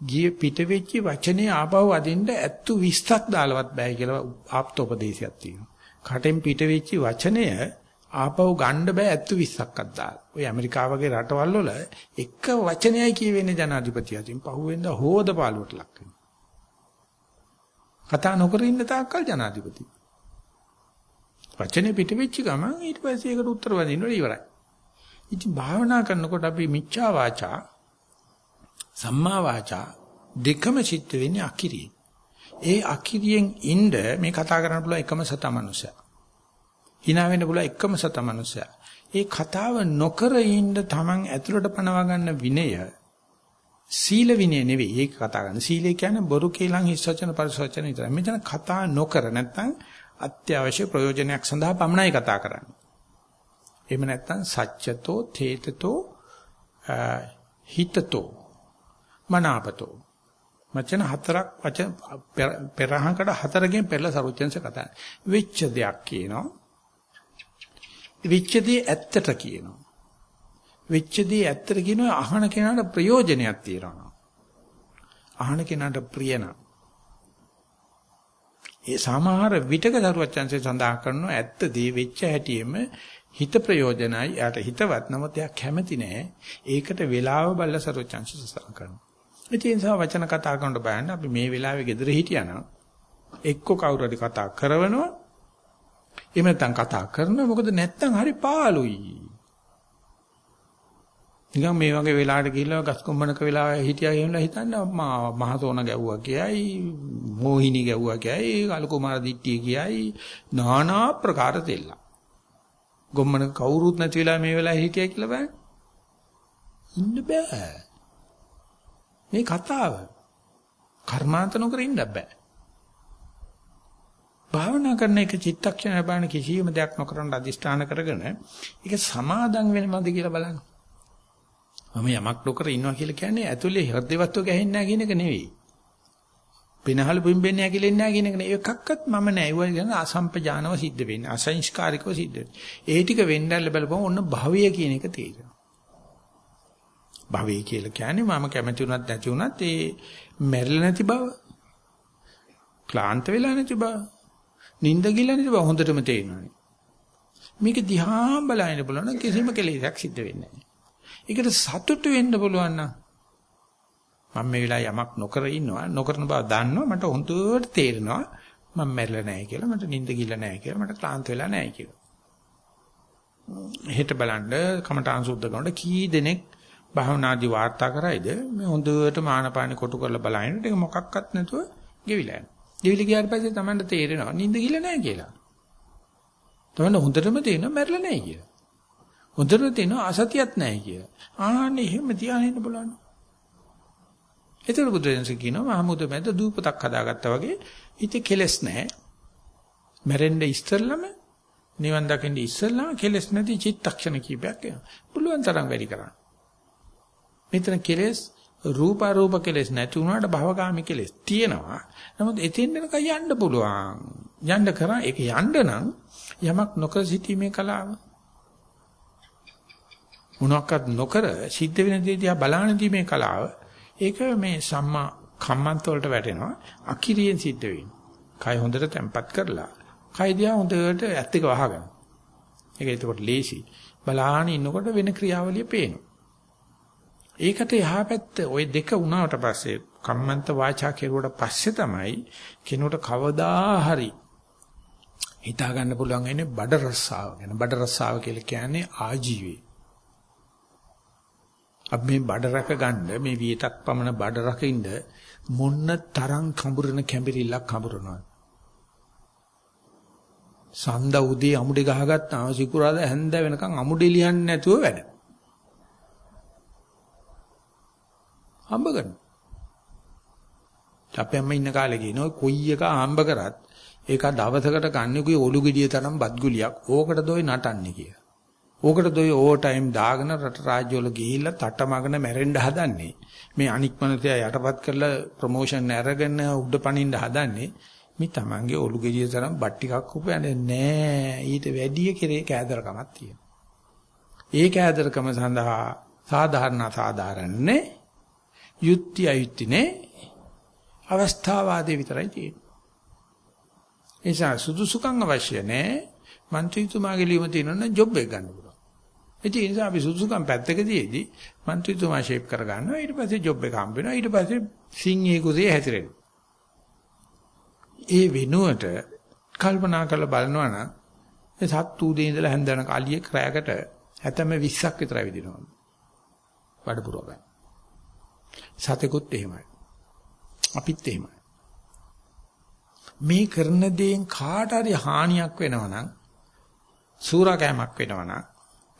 ගිය පිට වෙච්ච වචනේ ආපහු අදින්න ඇත්තු 20ක් දාලවත් බෑ කියලා ආප්තෝපදේශයක් තියෙනවා. කටෙන් පිට වෙච්ච වචනය ආපහු ගන්න බෑ ඇත්තු 20ක්වත් දාලා. ඔය ඇමරිකාව වගේ රටවල් වල එක වචනයයි කියවෙන්නේ ජනාධිපති අතින් පහුවෙන්ද හොද පාළුවට ලක් වෙනවා. කතා නොකර ඉන්න තාක්කල් ජනාධිපති. වචනේ පිට වෙච්ච ගමන් ඊට පස්සේ ඒකට උත්තර වදින්න ඉවරයි. ඉතින් භාවනා කරනකොට අපි මිච්ඡා වාචා සම්මා වාචා දෙකම චිත්ත වෙන්නේ අකිරියෙන්. ඒ අකිරියෙන් ඉන්න මේ කතා කරන්න පුළුවන් එකම සතා මනුස්සයා. Hina වෙන්න පුළුවන් එකම සතා මනුස්සයා. ඒ කතාව නොකර ඉන්න Taman ඇතුළට පනවා ගන්න විනය සීල විනය නෙවෙයි ඒක කතා කරන්නේ. සීලය කියන්නේ බොරු කේලම් හිස් වචන පරිස වචන විතරයි. මෙතන කතා නොකර නැත්නම් අත්‍යවශ්‍ය ප්‍රයෝජනයක් සඳහා පමණයි කතා කරන්නේ. එහෙම නැත්නම් සත්‍යතෝ තේතතෝ හිතතෝ මනාපතෝ වචන හතරක් වචන පෙරහකට හතරකින් පෙරලා සරුවචන්ස කතා වෙච්ච දෙයක් කියනවා වෙච්ච දේ ඇත්තට කියනවා. වෙච්ච දේ ඇත්තට කියනවා අහන කෙනාට ප්‍රයෝජනයක් තියෙනවා. අහන කෙනාට ප්‍රිය නම්. ඒ සමහර විටක දරුවචන්සේ සඳහන් කරනවා ඇත්ත දේ වෙච්ච හැටියෙම හිත ප්‍රයෝජනයි. යාට හිතවත්. නමුත් එයා කැමති නෑ. ඒකට වෙලාව බල්ල සරුවචන්සේ සඳහන් කරනවා. ඒ නිසා වචන කතා කරනකොට බලන්න අපි මේ වෙලාවේ ගෙදර හිටියානම් එක්ක කවුරු හරි කතා කරනවා. එහෙම නැත්නම් කතා කරනවා මොකද නැත්නම් හරි පාළුයි. නිකන් මේ වගේ වෙලාවට ගිහිල්ලා ගස් කොම්බනක වෙලාව හිටියා කියනවා හිතන්න මහසෝන ගැව්වා කියයි මෝහිනි ගැව්වා කියයි කලු කුමාර දිට්ටිය කියයි নানা ප්‍රකාර දෙල්ල ගොම්මනක කවුරුත් නැති වෙලා මේ වෙලාවේ හිටියා කියලා බලන්න ඉන්න බෑ. මේ කතාව. කර්මාන්ත නොකර ඉන්න බෑ. භාවනා කරන එක චිත්තක්ෂණ බලන කිසියම් දෙයක් නොකරන අදිෂ්ඨාන කරගෙන ඒක සමාදම් වෙනවද කියලා බලන්න මම යමක් නොකර ඉන්නවා කියලා කියන්නේ ඇතුලේ හෘදවත්ව ගැහෙන්නේ නැහැ කියන එක නෙවෙයි. පිනහල පිම්බෙන්නේ නැහැ කියලා ඉන්නේ නැහැ කියන එක නෙවෙයි. එකක්වත් මම නැහැ. ඒවා කියන අසම්පජානව සිද්ධ වෙන්නේ. අසංස්කාරිකව සිද්ධ වෙන්නේ. ඒ ටික වෙන්නල්ල බලපුවම ඔන්න භවය කියන එක තේරෙනවා. භවය කියලා කියන්නේ මම කැමති වුණත් නැති වුණත් ඒ මැරිලා නැති බව. ක්ලාන්ත වෙලා නැති බව. නිින්ද ගිලා නැති බව හොඳටම තේරෙනවා. මේක දිහා බලන්න බලන කිසිම කෙලෙසක් සිද්ධ වෙන්නේ නැහැ. ඒකට සතුටු වෙන්න පුළුවන් නම් මම මේ වෙලාවේ යමක් නොකර ඉන්නවා නොකරන බව දන්නවා මට හොඳට තේරෙනවා මම මැරෙලා නැහැ කියලා මට නිින්ද ගිල්ල නැහැ කියලා මට ක්ලාන්ත වෙලා නැහැ කියලා. හෙට බලන්න කමඨාන් සුද්ධ කරනකොට කී දෙනෙක් භවනාදි වාර්තා කරයිද මේ හොඳට මානපාන කොටු කරලා බලහින්නට ඒක මොකක්වත් නැතුව ගෙවිලා යනවා. ගෙවිලි ගියාට පස්සේ Tamanට තේරෙනවා නිින්ද ගිල්ල නැහැ කියලා. Tamanට හොඳටම තේරෙනවා මැරෙලා නැහැ කියලා. හොඳට තේනවා අසතියක් නැහැ කියලා. ආන්නේ එහෙම තියාගෙන ඉන්න බලන්න. ඒතර බුදුරජාණන් කියනවා මහමුද මැද දූපතක් හදාගත්තා වගේ හිතේ කෙලස් නැහැ. මැරෙන්න ඉස්සෙල්ලම නිවන් දකින්න ඉස්සෙල්ලම කෙලස් නැති චිත්තක්ෂණ කීපයක් එනවා. පුළුවන් තරම් වැඩි කරන්න. මෙතන කෙලස් රූප අරූප කෙලස් නැති වුණාට භවගාමි කෙලස් තියෙනවා. නමුත් එතෙන් වෙනකන් යන්න පුළුවන්. යන්න කරා ඒක යන්න නම් යමක් නොකර සිටීමේ කලාව. මොනක්වත් නොකර සිද්ධ වෙන දේ දිහා බලන දීමේ කලාව. ඒක මේ සම්මා කම්මන්ත වලට වැටෙනවා. අකිරියෙන් සිද්ධ වෙන්නේ. කය හොඳට තැම්පත් කරලා කය දිහා හොඳට ඇත්ත එක වහගන්න. ඒක එතකොට ලේසි. බලාගෙන ඉන්නකොට වෙන ක්‍රියාවලිය පේනවා. ඒකට එහා පැත්ත ওই දෙක වුණාට පස්සේ කම්මන්ත වාචා කෙරුවට පස්සේ තමයි කෙනෙකුට කවදා හරි හිතා ගන්න පුළුවන් වෙන්නේ බඩ රස්සාව ගැන. බඩ රස්සාව කියලා කියන්නේ ආජීවය. අපි මේ බඩ රැක ගන්න මේ වියතක් පමණ බඩ රකින්න මොන්න තරම් කඹරන කැඹිරිල්ලක් කඹරනවා. සඳ උදේ අමුඩේ ගහගත්තාම සිකුරාද හැන්ද වෙනකන් අමුඩේ ලියන්නේ නැතුව වැඩ. හම්බ කරනවා. අපි අම්ම ඉන්න කාලේ කියනවා කොයි එක හම්බ කරත් ඒක දවසකට ගන්නෙකුයි ඔලු ගෙඩිය තරම් බත් ගුලියක්. ඕකටද ඔය නටන්නේ කියලා. ඕකටද ඔය ඕවර් ටයිම් දාගෙන රට රාජ්‍යවල ගිහිල්ලා තටමගෙන මැරෙන්න හදන්නේ. මේ අනික් මනසයා යටපත් කරලා ප්‍රොමෝෂන් අරගෙන උඩ පනින්න හදන්නේ. මේ Tamange ඔලු ගෙඩිය තරම් බත් ටිකක් උපයන්නේ නෑ. ඊට වැඩිය කෙරේ කෑදරකමක් තියෙනවා. ඒ කෑදරකම සඳහා සාධාරණ සාධාරන්නේ යුක්ති අයුක්ති නේ. අවස්ථාවාදී විතරයි තියෙන්නේ. එසා සුදුසුකම් අවශ්‍ය නැහැ മന്ത്രിතුමාගේ ලියුම තියෙනවනම් ජොබ් එක ගන්න පුළුවන්. ඒ නිසා අපි සුදුසුකම් පැත්තකදීදී മന്ത്രിතුමා ෂේප් කරගන්නවා. ඊට පස්සේ ජොබ් එක හම්බ වෙනවා. ඊට පස්සේ සිංහේකුසේ හැතිරෙනවා ඒ වෙනුවට කල්පනා කරලා බලනවා නම් මේ සත්තු උදේ ඉඳලා හැන්දන කාලියේ ක්‍රයකට හැතැම් 20ක් විතර ඇවිදිනවා. වැඩ පුරව ගන්න. සතෙකුත් එහෙමයි. අපිත් එහෙමයි. මේ කරන දේෙන් කාට හරි හානියක් වෙනවා නම් සූරකෑමක් වෙනවා නම්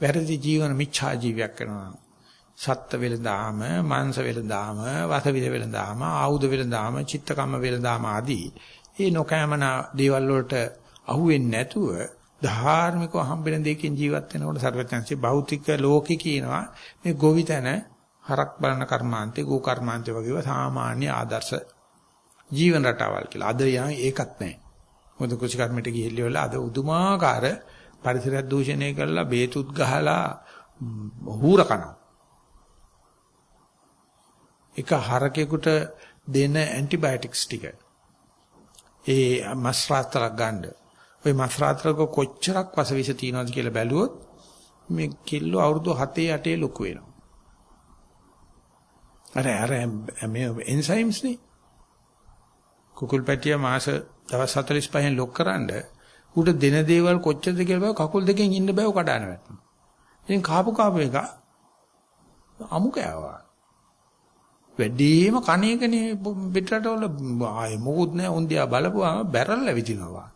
වැරදි ජීවන මිච්ඡා ජීවියක් වෙනවා නම් සත්ත්ව වෙලදාම මාංශ වෙලදාම වසවිද වෙලදාම ආයුධ වෙලදාම චිත්තකම්ම වෙලදාම ආදී ඒ නොකෑමන දේවල් වලට අහුවෙන්නේ නැතුව ධාර්මිකව හම්බෙන දෙයකින් ජීවත් වෙනකොට සර්වඥාන්සේ භෞතික ලෝකේ කියනවා මේ ගෝවිතන හරක් බලන කර්මාන්තේ ගෝ කර්මාන්තේ වගේව සාමාන්‍ය ආදර්ශ ජීවන රටාවල් කියලා. අද යා ඒකත් නැහැ. මොකද කුසි කර්මයට ගිහිල්ලා අද උදුමාකාර පරිසර දූෂණය කරලා බේතුත් ගහලා හූර කනවා. එක හරකෙකුට දෙන ඇන්ටිබයොටික්ස් ටික. ඒ මස් රාත්‍රාක් ගන්න. ওই මස් රාත්‍රාක කොච්චරක් වසවිස තියනවද කියලා බැලුවොත් මේ කිල්ලෝ අවුරුදු 7 8 ලොකු වෙනවා. අර අර මේ එන්සයිම්ස් නේ කුකුල් පැටිය මාස දවස් 45න් ලොක් කරන්ඩ ඌට දෙන දේවල් කොච්චරද කියලා බෑ කකුල් දෙකෙන් ඉන්න බෑ උ කඩාන වැටෙනවා. ඉතින් කාපු කාපු එක අමු කෑවා. වැඩිම කණේකනේ පිටරට වල ආයේ මොකුත් නැහැ උන්දියා බලපුවාම බැරල් ඇවිදිනවා.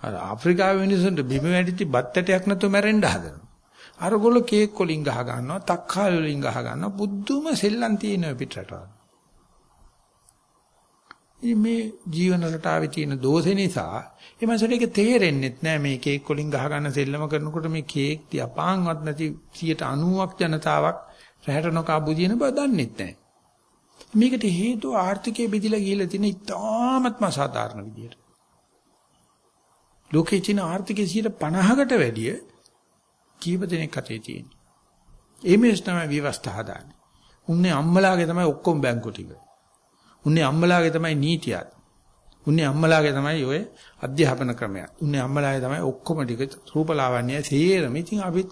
අර ආෆ්‍රිකාවේ මිනිස්සුන්ට බිම වැඩිච්ච බත් ඇටයක් නැතුව මැරෙන්න හදනවා. අරගොල්ලෝ කේක් වලින් ගහ ගන්නවා, තක්කාලි වලින් ගහ ගන්නවා, බුද්ධුම සෙල්ලම් තියෙනවා පිටරට. මේ ජීවන රටාවේ තියෙන දෝෂේ නිසා ඒ මනසට ඒක තේරෙන්නේ නැහැ මේ කේක් වලින් ගහ ගන්න සෙල්ලම කරනකොට මේ කේක් තියා පාන්වත් නැති 90ක් ජනතාවක් රැහැට නොකා බුදින බව දන්නේ නැහැ. මේකට හේතුව ආර්ථිකයේ බෙදිලා ගිහිල්ලා තියෙන ඉතාමත්ම සාධාරණ විදියට. ලෝකේ තියෙන ආර්ථිකයේ 50කට වැඩිය කීප දෙනෙක් අතේ තියෙන්නේ. ඒ මේස් තමයි විවස්ථා හදාන්නේ. උන්නේ අම්මලාගේ තමයි ඔක්කොම බැංකු ටික. උන්නේ අම්මලාගේ තමයි නීතියත්. උන්නේ අම්මලාගේ තමයි ඔය අධ්‍යාපන ක්‍රමයක්. උන්නේ අම්මලාගේ තමයි ඔක්කොම ටික රූපලාවන්‍ය සේරම. ඉතින් අපි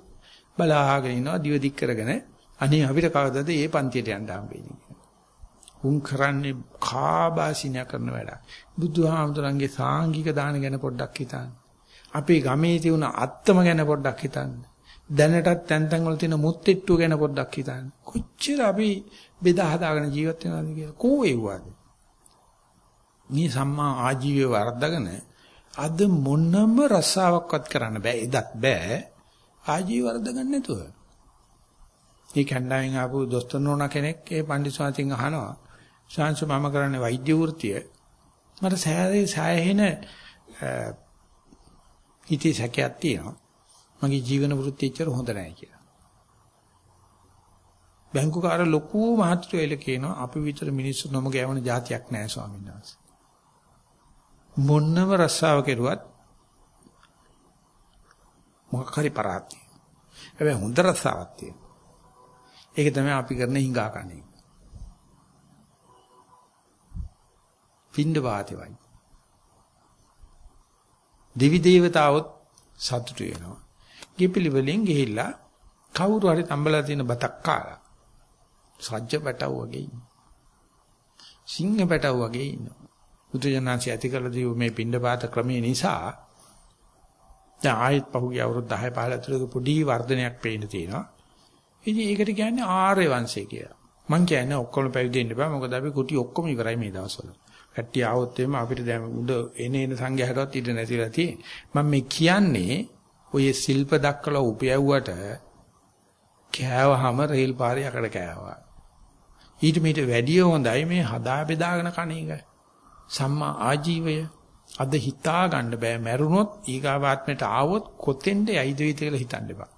බලාගෙන ඉනවා දිව දික් කරගෙන අනේ අපිට කවදාද මේ පන්තියට යන්න හම්බෙන්නේ උන් කරන්නේ කාබාසිනිය කරන වැඩ. බුදුහාමුදුරන්ගේ සාංගික දාන ගැන පොඩ්ඩක් හිතන්න. අපේ ගමේ තියුණ අත්තම ගැන පොඩ්ඩක් හිතන්න. දැනටත් තැන් තැන් වල තියෙන මුත්තිට්ටුව ගැන පොඩ්ඩක් හිතන්න. කොච්චර අපි බෙදා හදාගෙන ජීවත් වෙනවද කියලා. කෝ එව්වද? මේ සම්මා ආජීවය වර්ධගෙන අද මොනම රසාවක්වත් කරන්න බෑ. එදත් බෑ. ආජීව වර්ධ ගන්න නැතුව. මේ කණ්ඩායම් ආපු දොස්තර නෝනා කෙනෙක් ඒ පඬිස්වාතින් අහනවා. ශාංශ මම කරන්නේ වෛද්‍ය වෘත්තිය මට සෑහේ සෑහෙන හිතේ සැකයක් තියෙනවා. මගේ ජීවන වෘත්තිය ඇත්තට හොඳ නැහැ කියලා බැංකුකාර ලොකු මහත්තුරු එල කියනවා අපි විතර මිනිස්සු නොම ගෑවන જાතියක් නැහැ ස්වාමීන් වහන්සේ මොන්නම රස්සාව කෙරුවත් මොකක් හරි පරාතියි හැබැයි හොඳ රස්සාවක් තියෙනවා ඒක තමයි අපි කරන හිඟා කන්නේ. පින්ඩ වාතේවයි. දෙවි දේවතාවොත් සතුටු වෙනවා. ගිපිලි වලින් ගිහිල්ලා කවුරු හරි තම්බලා තියෙන බතක් කාලා සජ්ජ පැටව වගේ ඉන්නවා. සිංහ පැටව වගේ ඉන්නවා. බුදුජානන්සේ ඇති කළ දීව මේ පින්ඩපාත ක්‍රමයේ නිසා දැන් ආයෙත් පහුගිය අවුරුදු 10 15 ඇතුළත පොඩි වර්ධනයක් පේන්න තියෙනවා. ඉතින් ඒකට කියන්නේ ආර්ය වංශය කියලා. මං කියන්නේ ඔක්කොම පැවිදි වෙන්න බෑ මොකද අපි කුටි ඔක්කොම ඉවරයි මේ දවස්වල. කට්ටිය ආවොත් එimhe අපිට දැන් උඩ එන එන සංඝයාටවත් ඉඩ නැතිලා තියෙන්නේ. මම මේ කියන්නේ ඔය ශිල්ප දක්කලා උපයවුවට කෑවහම රේල් පාරේ යකඩ කෑවා. ඊට මීට වැඩිය හොඳයි මේ හදා බෙදාගෙන කණ එක. සම්මා ආජීවය අද හිතා ගන්න බෑ මැරුණොත් ඊගාවාත්මයට ආවොත් කොතෙන්ද යයිද කියලා හිතන්න එපා.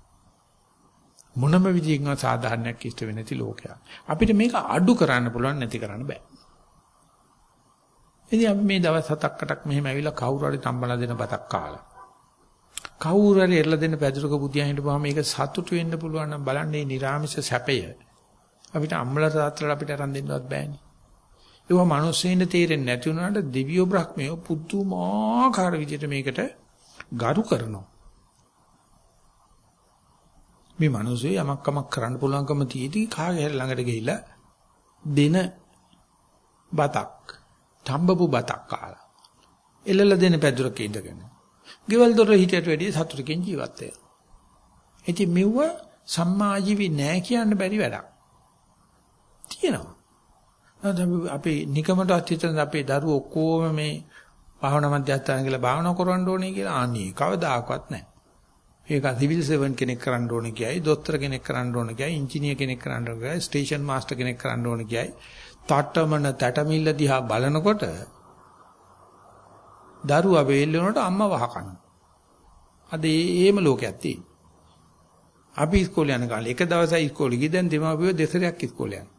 මොනම විදිහකින්වත් සාධාරණයක් ඉෂ්ට වෙන්නේ නැති ලෝකයක්. අපිට මේක අඩු කරන්න පුළුවන් නැති කරන්න බෑ. ඉතින් අපි මේ දවස් 7ක් 8ක් මෙහෙම ඇවිල්ලා කවුරු හරි තම්බලා දෙන බතක් කාලා. කවුරු හරි එරලා දෙන පැදුරක බුදියා හිටපුවාම මේක සතුටු වෙන්න පුළුවන් නම් බලන්න මේ නිර්ාමිෂ සැපය. අපිට අම්මලා තාත්තලා අපිට අරන් දෙන්නවත් බෑනේ. ඒවා මිනිස්සෙින් තේරෙන්නේ නැති වුණාට දිව්‍ය බ්‍රහ්මයෝ පුදුමාකාර විදිහට මේකට ගරු කරනවා. මේ මිනිස්සු යමක් කමක් කරන්න පුළුවන්කම තියදී කාගේ හරි ළඟට ගිහිල්ලා දෙන බතක් තම්බපු බතක් කාලා එළල දෙන පැදුරක ඉඳගෙන ගෙවල් දොර හිටියට වැඩිය සතුටකින් ජීවත් වෙනවා. ඉතින් මෙව්ව සම්මාජීවි නෑ කියන්න බැරි වැඩක්. තියෙනවා. අපි නිකමටවත් හිතන අපේ දරුවෝ ඔක්කොම මේ භාවනා මධ්‍යස්ථාන කියලා භාවනා කරවන්න ඕනේ කියලා අනේ කවදාකවත් නැහැ. ඒක සිවිල් සර්වන් කෙනෙක් කරන්න ඕනේ කියයි, දොස්තර කෙනෙක් කරන්න ඕනේ කියයි, ඉංජිනේර කෙනෙක් කරන්න ඕනේ කියයි, ස්ටේෂන් මාස්ටර් කෙනෙක් කරන්න ඕනේ කියයි. තටමන තටමිල්ල දිහා බලනකොට දරුවා වේල්ලනකොට අම්මා වහකන. අද ඒම ලෝකයක් තියෙනවා. අපි ඉස්කෝලේ යන කාලේ එක දවසයි ඉස්කෝලේ ගිහින් දැන් දෙමාපියෝ දෙසරයක් ඉස්කෝලේ යනවා.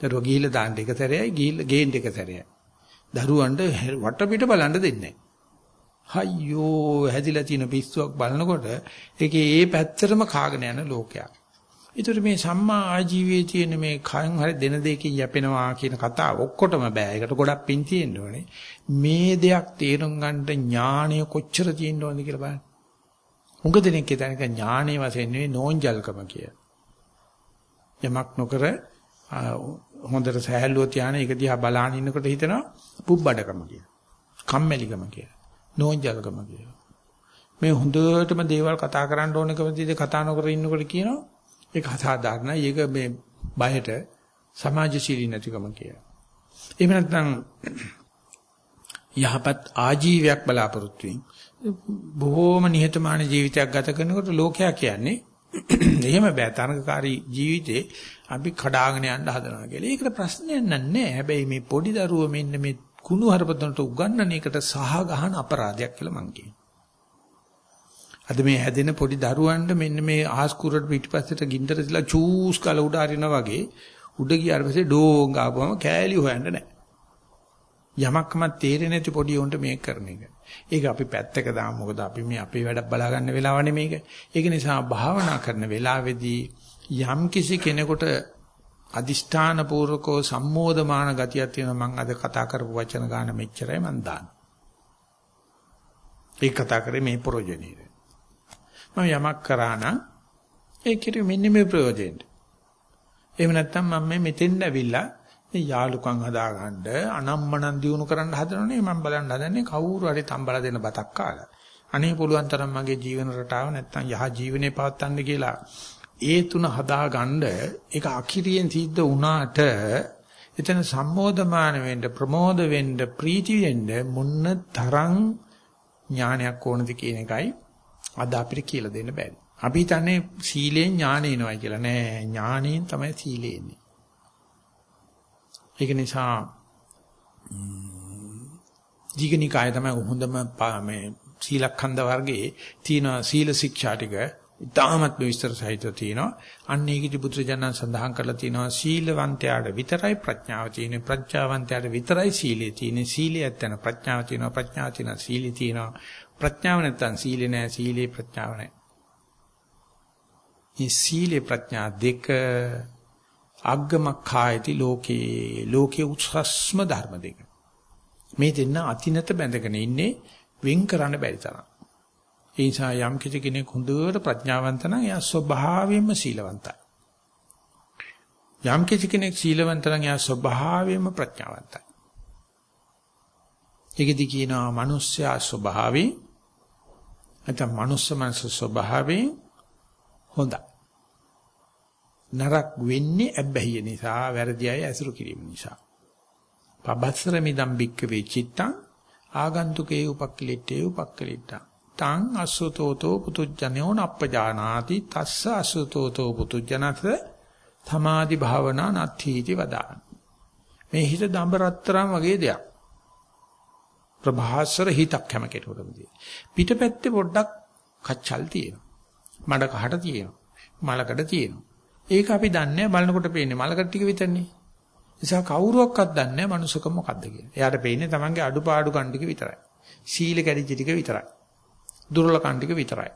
දරුවා ගිහිල්ලා දාන්න එක සැරේයි ගිහිල්ලා ගේන්න එක සැරේයි. දරුවන්ට වටපිට බලන්න දෙන්නේ නැහැ. හයියෝ හැදිලා තියෙන පිස්සුවක් බලනකොට ඒකේ ඒ පැත්තටම කාගෙන යන ලෝකයක්. ඒතර මේ සම්මා ආජීවයේ තියෙන මේ කයන් හරි දෙන දෙකකින් යැපෙනවා කියන කතාව ඔක්කොටම බෑ. ඒකට ගොඩක් පින් තියෙන්න ඕනේ. මේ දෙයක් තේරුම් ගන්න ඥාණය කොච්චර තියෙන්න ඕනද කියලා බලන්න. හුඟ දෙනෙක් හිතන්නේ ඥාණය වශයෙන් නෙවෙයි නෝන්ජල්කම කිය. යමක් නොකර හොඳට සහැල්ලුව තියාන ඒක දිහා බලාගෙන ඉන්නකොට හිතනවා පුබ්බඩකම කියලා. කම්මැලිකම කියලා. නෝන්ජල්කම කියලා. මේ හොඳටම දේවල් කතා කරන්න ඕනකම තියදී කතා නොකර ඉන්නකොට කියනවා ඒක අසාධාරණයි. ඒක මේ බයට සමාජශීලී නැතිකම කියලා. එහෙම නැත්නම් යහපත් ආජීවයක් බලාපොරොත්තු වෙමින් බොහෝම නිහතමානී ජීවිතයක් ගත කරනකොට ලෝකයා කියන්නේ එහෙම බෑ තරඟකාරී ජීවිතේ අපි කඩාගෙන යන්න හදනවා කියලා. ඒකට ප්‍රශ්නයක් නැහැ. හැබැයි මේ පොඩි දරුවෝ මෙන්න මේ කුණු හරපතනට උගන්නන එකට සහ ගහන අපරාධයක් කියලා මං කියනවා. අද මේ හැදෙන පොඩි දරුවන්ට මෙන්න මේ ආස්කුරට පිටිපස්සට ගින්දර තියලා චූස් කල උඩ අරිනා වගේ උඩ ගියාට පස්සේ ඩෝං ගාපුවම කෑලි හොයන්න නැහැ. යමක්ම තේරෙන්නේ නැති පොඩි උන්ට මේක කරන එක. ඒක අපි පැත්තක දාමු. මොකද අපි මේ අපේ වැඩක් බලා ගන්න වෙලාව නෙමේක. ඒක නිසා භාවනා කරන වෙලාවේදී යම් කිසි කෙනෙකුට අදිෂ්ඨාන පූර්වකෝ සම්මෝධමාන ගතියක් තියෙනවා මම අද කතා කරපු වචන ගන්න මෙච්චරයි මම දාන්න. ඒ කතා කරේ මේ ප්‍රයෝජනෙට. මම යමක් කරා නම් ඒකට මෙන්න මේ ප්‍රයෝජනෙට. එහෙම නැත්නම් මම මේ මෙතෙන් ඇවිල්ලා මේ යාලුකම් හදාගන්න අනම්මනම් දිනු කරන්න හදනනේ මම බලන්න හදන්නේ කවුරු හරි තම්බලා දෙන බතක් කාලා. අනේ පුළුවන් තරම් මගේ ජීවන රටාව නැත්නම් යහ ජීවනේ පවත්වන්න කියලා ඒ තුන හදාගන්න ඒක අකිරියෙන් සිද්ධ වුණාට එතන සම්මෝධමාන වෙන්න ප්‍රමෝද වෙන්න ප්‍රීති වෙන්න මොන්න තරම් ඥානයක් ඕනද කියන එකයි අද අපිට කියලා දෙන්න බැරි. අපි හිතන්නේ සීලෙන් ඥාන එනවයි කියලා. නෑ ඥානෙන් තමයි සීලෙ එන්නේ. ඒක නිසා දීගනිකාය තමයි හොඳම මේ සීලඛණ්ඩ වර්ගයේ තියෙන සීල ශික්ෂා ටික ඉතාමත් විස්තර සහිතව තියෙනවා. අන්න ඒකෙදි බුදුරජාණන් සඳහන් කරලා තියෙනවා සීලවන්තයාට විතරයි ප්‍රඥාව තියෙන්නේ. ප්‍රඥාවන්තයාට විතරයි සීලය තියෙන්නේ. සීලය නැත්නම් ප්‍රඥාව තියෙනවා. ප්‍රඥාව තියෙනවා සීලය තියෙනවා. ප්‍රඥාව නැත්නම් සීලය නැහැ. සීලේ ප්‍රඥාව නැහැ. මේ සීලේ ප්‍රඥා දෙක අග්ගමඛායති ලෝකේ ලෝකේ උත්සස්ම ධර්ම දෙක. මේ දෙන්න අතිනත බැඳගෙන ඉන්නේ වෙන් කරන්න බැරි තරම්. ඒ නිසා යම් කිසි කෙනෙක් හොඳට ප්‍රඥාවන්ත නම් එයා ස්වභාවයෙන්ම සීලවන්තයි. යම් කිසි කෙනෙක් සීලවන්ත නම් එයා ස්වභාවයෙන්ම ප්‍රඥාවන්තයි. ඒකෙදි කියනවා මිනිස්සයා ස්වභාවයෙන් නැත්නම් මනුස්ස මනස ස්වභාවයෙන් හොඳයි. නරක වෙන්නේ අබ්බැහිය නිසා, වැරදි අය ඇසුරු කිරීම නිසා. පබස්සර මිදම් බික්ක වෙචිත්තං ආගන්තුකේ උපක්ඛලිටේ උපක්ඛලිට්ඨං තං අසුතෝතෝ පුතුජනෝ නප්පජානාති තස්ස අසුතෝතෝ පුතුජනස thamaadi භාවනා නත්ථීති වදාන මේ හිත දඹ රත්තරන් වගේ දෙයක් ප්‍රභාසර හිතක් හැම කෙනෙකුටම තියෙන පිටපැත්තේ පොඩ්ඩක් කච්චල් තියෙනවා මඩ කහට තියෙනවා මලකඩ තියෙනවා ඒක අපි දන්නේ බලනකොට පේන්නේ මලකඩ ටික විතරනේ නිසා කවුරුවක්වත් දන්නේ නැහැ මනුස්සකම මොකද්ද කියලා. එයාට පේන්නේ තමන්ගේ අඩුපාඩු කන් ටික විතරයි. සීල කැඩිච්ච ටික විතරයි. දුර්වල කන් ටික විතරයි.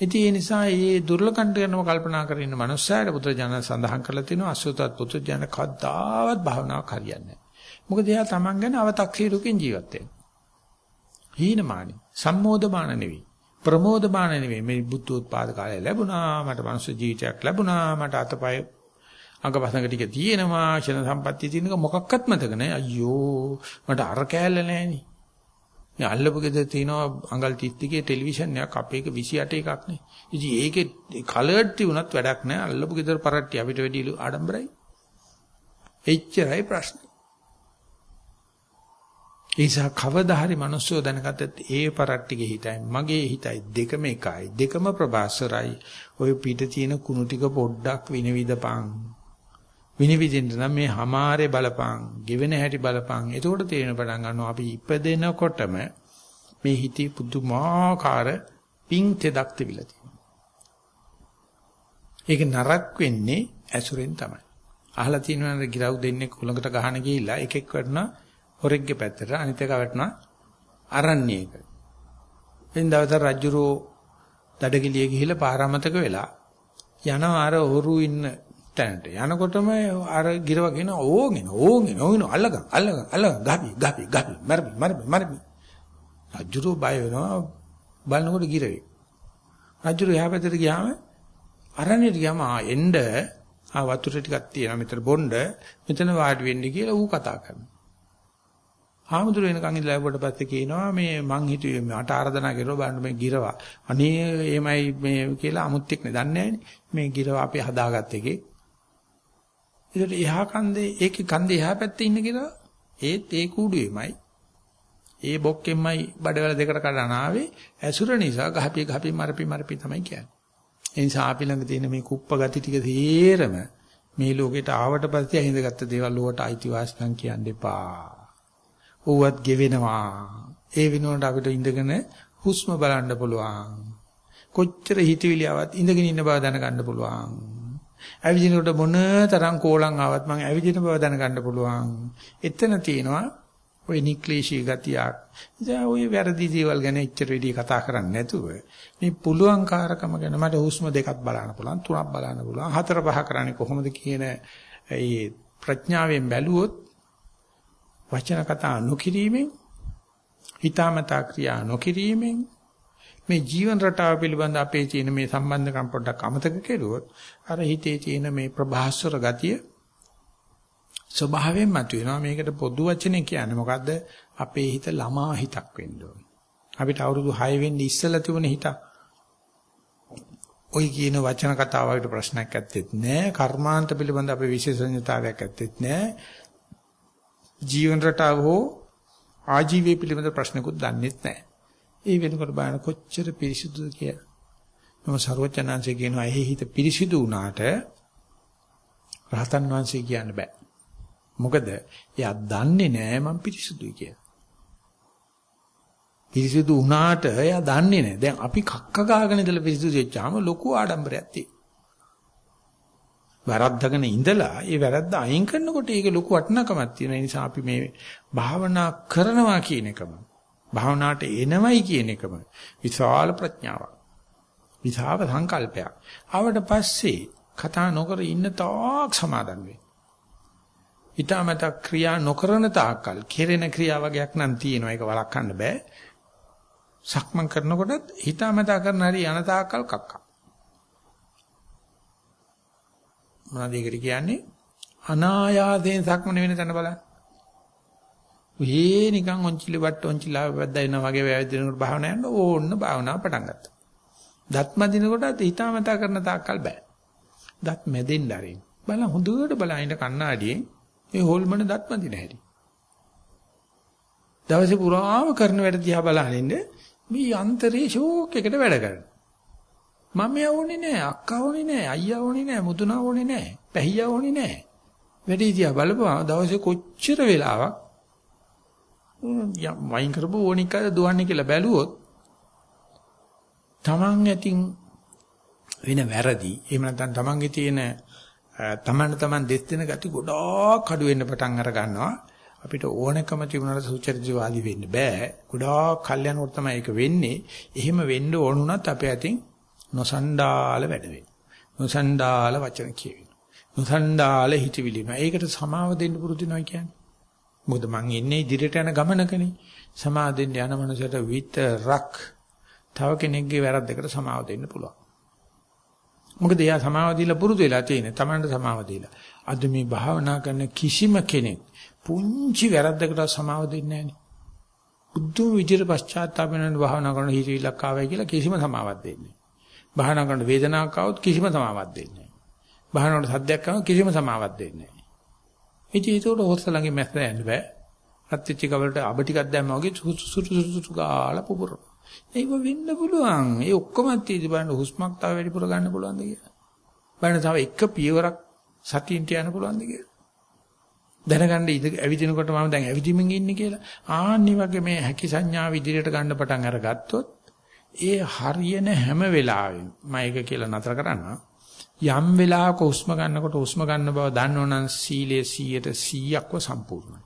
ඉතින් ඒ නිසා මේ දුර්වල කන් ටිකනම කල්පනා කරගෙන ඉන්න මනුස්සයාට පුත්‍රජන සඳහන් කරලා තිනවා අසුතත් පුත්‍රජන කද්දාවත් භාවනාවක් හරියන්නේ නැහැ. මොකද එයා තමන් ගැන අව탁සීරුකින් ජීවත් වෙනවා. හීනමානි සම්මෝධමාන නෙවෙයි. ප්‍රමෝදමාන නෙවෙයි. මේ බුද්ධ උත්පාද කාලය ලැබුණා. මට මනුස්ස ජීවිතයක් ලැබුණා. මට අතපය අංගපසංග ටික තියෙනවා ක්ෂණ සම්පත්තිය තියෙනක මොකක්වත් මතක නැහැ අයියෝ මට අර කෑල්ල නැහෙනි මේ අල්ලපු ගෙදර තියෙනවා අඟල් 32 ටෙලිවිෂන් එකක් අපේක 28 එකක් නේ ඉතින් ඒකේ කලර්ඩ් තිබුණත් වැඩක් නැහැ අල්ලපු ගෙදර පරට්ටි අපිට වැඩි ආඩම්බරයි එච්චරයි ප්‍රශ්නේ ඒසා කවදා හරි මිනිස්සු දැනගත්තත් ඒ පරට්ටිගේ හිතයි මගේ හිතයි දෙකම එකයි දෙකම ප්‍රබාසරයි ඔය පිට තියෙන කුණු ටික පොඩ්ඩක් විනිවිදපන් විනිවිදින්න නම් මේ හමාරේ බලපං, ගෙවෙන හැටි බලපං. එතකොට තේරෙන පටන් ගන්නවා අපි ඉපදෙනකොටම මේ හිතේ පුදුමාකාර පිං තෙදක් තිබිලා තියෙනවා. ඒක නරක් වෙන්නේ ඇසුරෙන් තමයි. අහලා තියෙනවා ගිරව් දෙන්නේ කුලඟට ගහන ගිහිල්ලා එකෙක් වටන හොරෙක්ගේ පැත්තට අනිත් එක වටන අරණ්‍යයක. එින් දවසට රජුරෝ දඩගිලිය ගිහිල්ලා පාරාමතක වෙලා යනවා අර හොරු ඉන්න තැනට. යනකොටම අර ගිරව කියන ඕගෙන ඕගෙන ඕගෙන අල්ලගන් අල්ලගන් අල්ලගන් ගහපි ගහපි ගහපි මරපි මරපි මරපි. රජුරෝ බය වෙනවා බලනකොට ගිරවේ. රජුරෝ එහා පැත්තට ගියාම අරණියට ගියාම ආ එන්න ආ වතුර ටිකක් තියෙනවා මෙතන බොණ්ඩ මෙතන වාඩි වෙන්න කියලා ඌ කතා කරනවා. හාමුදුර වෙනකන් ඉඳලා ලැබුවට පස්සේ කියනවා මේ මං හිතුවේ මට ආරාධනා කරුවා බලන්න මේ ගිරවා. අනේ එහෙමයි මේ කියලා අමුත්‍යක් නේ දන්නේ මේ ගිරවා අපි හදාගත්ත එකේ. ඒකට එහා කන්දේ ඒකේ කන්දේ එහා පැත්තේ ඉන්න කියලා? ඒත් ඒ කූඩුවේමයි. ඒ බොක්කෙම්මයි බඩවැල දෙකට කඩන ආවේ ඇසුර නිසා ගහපි ගහපි මරපි මරපි තමයි කියන්නේ. ඒ නිසා අපි ළඟ තියෙන මේ කුප්ප ගති ටික තේරම මේ ලෝකෙට ආවට පස්සේ අහිඳගත්ත දේවල් වලට අයිතිවාසිකම් කියන්න එපා. ඌවත් ගෙවෙනවා. ඒ විනෝඩ අපිට ඉඳගෙන හුස්ම බලන්න පුළුවන්. කොච්චර හිතවිලි ආවත් ඉඳගෙන ඉන්න බව දැනගන්න පුළුවන්. ඇවිදිනකොට මොන තරම් කෝලම් ආවත් මම ඇවිදින බව දැනගන්න පුළුවන්. එතන තියෙනවා ওই නික්ලේශී ගතියක්. ඉතින් ওই වැරදි දේවල් ගැන එච්චර වෙඩි කතා කරන්නේ නැතුව මේ පුළුවන් කාරකම ගැන මට හුස්ම දෙකක් බලන්න පුළුවන්, තුනක් බලන්න පුළුවන්, හතර පහ කරන්නේ කොහොමද කියන ඒ ප්‍රඥාවෙන් බැලුවොත් වචන කතා නොකිරීමෙන් හිතාමතා ක්‍රියා නොකිරීමෙන් මේ ජීවන රටාව පිළිබඳ අපේ තියෙන මේ සම්බන්ධකම් පොඩ්ඩක් අමතක කෙරුවොත් අර හිතේ තියෙන මේ ප්‍රභාස්වර ගතිය ස්වභාවයෙන් මතුවෙනවා මේකට පොදු වචනේ කියන්නේ මොකද්ද? අපේ හිත ළමා හිතක් වෙන්න ඕන. අපිට අවුරුදු 6 වෙන්න ඉස්සෙල්ලා තිබුණ හිතක්. ඔය කියන වචන කතාවකට ප්‍රශ්නයක් ඇත්තෙත් නෑ. කර්මාන්ත පිළිබඳ අපේ විශේෂඥතාවයක් ඇත්තෙත් නෑ. ජීවන රටාව හෝ ආජීවයේ පිළිබඳ ප්‍රශ්නකුත් දන්නෙත් නෑ ඒ වෙනකොට බලන කොච්චර පිරිසුදුද කියලා. මම ਸਰවචනංශය කියනවා එහි හිත පිරිසිදු වුණාට රහතන් වහන්සේ කියන්න බෑ. මොකද එයා දන්නේ නෑ මම පිරිසිදුයි කියලා. පිරිසිදු වුණාට එයා දන්නේ නෑ. දැන් අපි කක්ක ගාගෙන ඉඳලා පිරිසිදු වෙච්චාම ලොකු ආඩම්බරයක් තියෙනවා. වැරද්දගෙන ඉඳලා ඒ වැරද්ද අයින් කරනකොට ඒක ලොකු වටිනකමක් තියෙන නිසා අපි මේ භාවනා කරනවා කියන එකම භාවනාවට එනවයි කියන එකම විශාල ප්‍රඥාවක්. විසාව සංකල්පයක්. ආවට පස්සේ කතා නොකර ඉන්න තාක් සමාදන් වෙයි. ඊටමත ක්‍රියා නොකරන තාක්කල් කෙරෙන ක්‍රියා වගේක් නම් තියෙනවා ඒක වළක්වන්න බෑ. සක්මන් කරනකොටත් හිතාමතා කරන හරි යන තාක්කල් කක්කා. මොනවද ඒකට කියන්නේ? අනායාසයෙන් සක්මන වෙන තැන බලන්න. උහේ නිකන් ඔන්චිලි වට ඔන්චිලා වැද්දා වගේ වැද්දිනකොට භාවනා යන්න ඕන්න භාවනාව පටන් ගත්තා. දත් මදිනකොටත් හිතාමතා කරන තාක්කල් බෑ. දත් මැදෙන්න ආරින්. බලන්න හොඳට බලන්න කණ්ණාඩියෙන් ඒ හොල්මන දත් මදින හැටි. දවසේ පුරාම කරන වැඩ දිහා බලනින්න මේ යන්ත්‍රේ ෂෝක් එකට වැඩ කරනවා. මම යවෝනේ නෑ අක්කා වෝනේ නෑ අයියා වෝනේ නෑ මුතුනා වෝනේ නෑ පැහියා වෝනේ නෑ. වැඩි දිහා බලපුවා දවසේ කොච්චර වෙලාවක් වයින් කරපු ඕනික දුවන්නේ කියලා බැලුවොත් තමන් ඇතින් වෙන වැරදි. එහෙම නැත්නම් තමන්ගේ තියෙන තමන්ට තමන් දෙස් දෙන gati ගොඩාක් අඩු වෙන්න පටන් අර ගන්නවා. අපිට ඕනකම තිබුණාට සුචරිතවාදී වෙන්න බෑ. ගොඩාක් කල්යනකොට තමයි ඒක වෙන්නේ. එහෙම වෙන්න ඕනුණත් අපේ අතින් නොසන්ඩාල වැඩ නොසන්ඩාල වචන කියවෙන නොසන්ඩාල හිතවිලි ඒකට සමාව දෙන්න පුරුදු වෙනවා කියන්නේ මොකද මං ඉන්නේ ඉදිරියට යන ගමනකනේ සමාව දෙන්න යන මනසට විතරක් තව කෙනෙක්ගේ වැරද්දකට සමාව දෙන්න පුළුවන්. මොකද එයා සමාව දීලා පුරුදු වෙලා තියෙන. Tamanට සමාව දීලා. අද මේ භාවනා කරන කිසිම කෙනෙක් පුංචි වැරද්දකට සමාව දෙන්නේ නැහැ. බුද්ධ විදියට පශ්චාත්තාප වෙන භාවනා කරන හිතවිල්ලක් ආවයි කියලා කිසිම සමාවක් දෙන්නේ නැහැ. භාවනා කරන වේදනාවක් ආවොත් කිසිම සමාවක් දෙන්නේ නැහැ. භාවනාවට සද්දයක් ආවොත් කිසිම සමාවක් දෙන්නේ නැහැ. ඉතින් ඒකට හොස්ස ළඟින් මැස්ස යන්න බෑ. අත්‍යච්ච කවලට අබ ටිකක් දැම්මා වගේ සුසු සුසු සුසු ගාලා පුපුරන. ඒක වෙන්න පුළුවන්. ඒ ඔක්කොම තියෙදි බලන්න හුස්මක් තව වැඩිපුර ගන්න පුළුවන්ද කියලා. බලන්න තව එක පියවරක් සතියින්ට යන්න පුළුවන්ද කියලා. දැනගන්න ඉඳ ඇවිදිනකොට මම දැන් ඇවිදිමින් ඉන්නේ කියලා. ආන්නි වගේ මේ හැකි සංඥාව ඉදිරියට ගන්න පටන් අරගත්තොත් ඒ හරියන හැම වෙලාවෙම මම ඒක කියලා නතර කරනවා. යම් වෙලාවක හුස්ම ගන්නකොට හුස්ම ගන්න බව දන්නවනම් සීලයේ 100ට 100ක්ව සම්පූර්ණයි.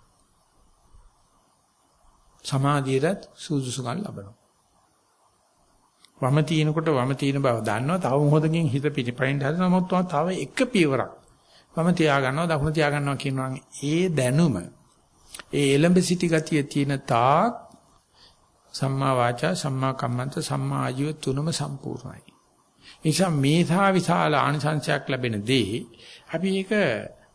සමාධියට සුදුසුකම් ලබනවා. වම තිනකොට වම තින බව දන්නවා. තව මොහොතකින් හිත පිටිපයින් හදනමුත් තව එක පියවරක්. වම තියා ගන්නවා දකුණ තියා ගන්නවා කියනවා ඒ දැනුම ඒ එලඹ සිටි ගතිය තියෙන තාක් සම්මා වාචා සම්මා කම්මන්ත සම්මා ආජීව තුනම සම්පූර්ණයි. නිසා මේසා විශාල ආනිසංශයක් ලැබෙන දේ අපි ඒක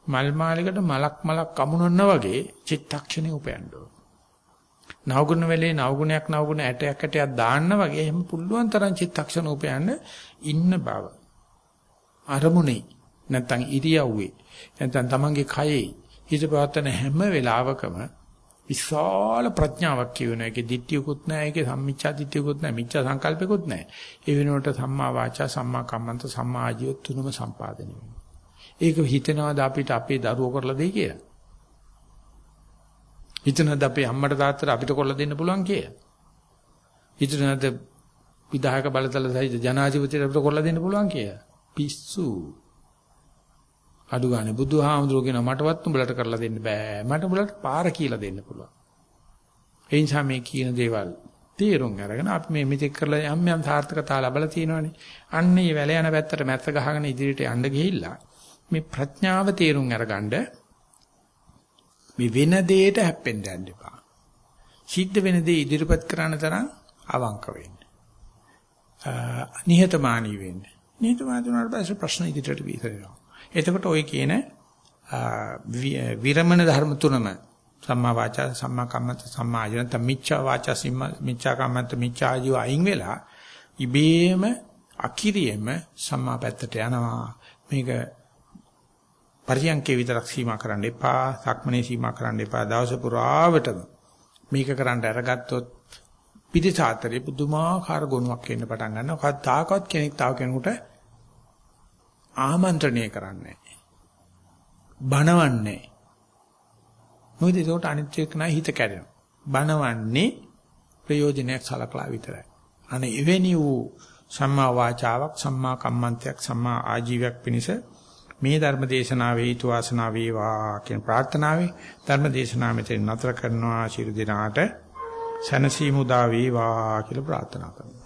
මල් මාලයකට මලක් මලක් කමුනනවා වගේ චිත්තක්ෂණේ උපයන්න ඕන. නවගුණ වෙලේ නවගුණයක් නවගුණ ඇටයක් ඇටයක් දාන්න වගේ එහෙම පුළුවන් තරම් චිත්තක්ෂණ උපයන්න ඉන්න බව. අරමුණේ නැත්තම් ඉරියව්වේ නැත්තම් තමන්ගේ කයේ හිත පවත්තන හැම වෙලාවකම විශාල ප්‍රඥාවක් කියවෙන එකේ දිට්ඨියකුත් නැහැ ඒකේ සම්මිච්ඡා දිට්ඨියකුත් නැහැ මිච්ඡා සංකල්පයකුත් නැහැ ඒ වෙනුවට සම්මා වාචා සම්මා කම්මන්ත සම්මා ආජීව තුනම සම්පාදනය වෙනවා ඒක හිතනවාද අපිට අපේ දරුවෝ කරලා දෙයි කියලා හිතනද අපේ අම්මට තාත්තට අපිට කොල්ල දෙන්න පුළුවන් කියලා. හිතනද විධායක බලතල සහිත ජනාධිපතිට අපිට කොල්ල දෙන්න පුළුවන් කියලා. පිස්සු. අඩු ගානේ බුදුහාමුදුරුවෝ කියන මටවත් උඹලට කරලා දෙන්න බෑ. මට උඹලට පාර කියලා දෙන්න පුළුවන්. ඒ නිසා මේ කියන දේවල් තීරුම් අරගෙන අපි මේ මෙතෙක් කරලා යම් යම් සාර්ථකතා ලැබලා තියෙනවානේ. අන්න මේ වැල යන පැත්තට මැස්ස ගහගෙන ඉදිරියට යන්න ගිහිල්ලා මේ ප්‍රඥාව තීරුම් අරගන්න මේ වෙන දෙයට හැප්පෙන්න යන්න එපා. සිද්ධ වෙන දේ ඉදිරිපත් කරන තරම් අවංක වෙන්න. නිහතමානී වෙන්න. නිහතමානී වුණාට පස්සේ ප්‍රශ්න ඉදිරියට විසරෙනවා. එතකොට ඔය කියන විරමණ ධර්ම තුනම සම්මා වාචා සම්මා කම්මන්ත සම්මා ආජීව මිච්ඡා වාචා මිච්ඡා කම්මන්ත මිච්ඡා ආජීව අයින් වෙලා ඉබේම අකිරියෙම සම්මා පැත්තට යනවා. මේක පරියන්කේ විතරක් සීමා කරන්න එපා. සක්මනේ සීමා කරන්න එපා. දවස පුරාවටම මේක කරන්න අරගත්තොත් පිටිස අතරේ පුදුමාකාර ගුණයක් එන්න පටන් ගන්නවා. කවදාකවත් කෙනෙක් තව කෙනෙකුට ආමන්ත්‍රණය කරන්නේ නැහැ. බනවන්නේ. මොකද ඒකට අනිත් එක්ක නයි හිත කැඩෙනවා. බනවන්නේ ප්‍රයෝජනයක් සලකලා විතරයි. අනේ එවැනි වූ සම්මා වාචාවක් සම්මා කම්මන්තයක් සම්මා ආජීවයක් පිණිස මේ ධර්ම දේශනාවේ හේතු වාසනා වේවා කියන ප්‍රාර්ථනාවයි ධර්ම දේශනාව මෙතන නතර කරනවා ශිරු දිනාට සනසීමු දා වේවා කියලා ප්‍රාර්ථනා කරනවා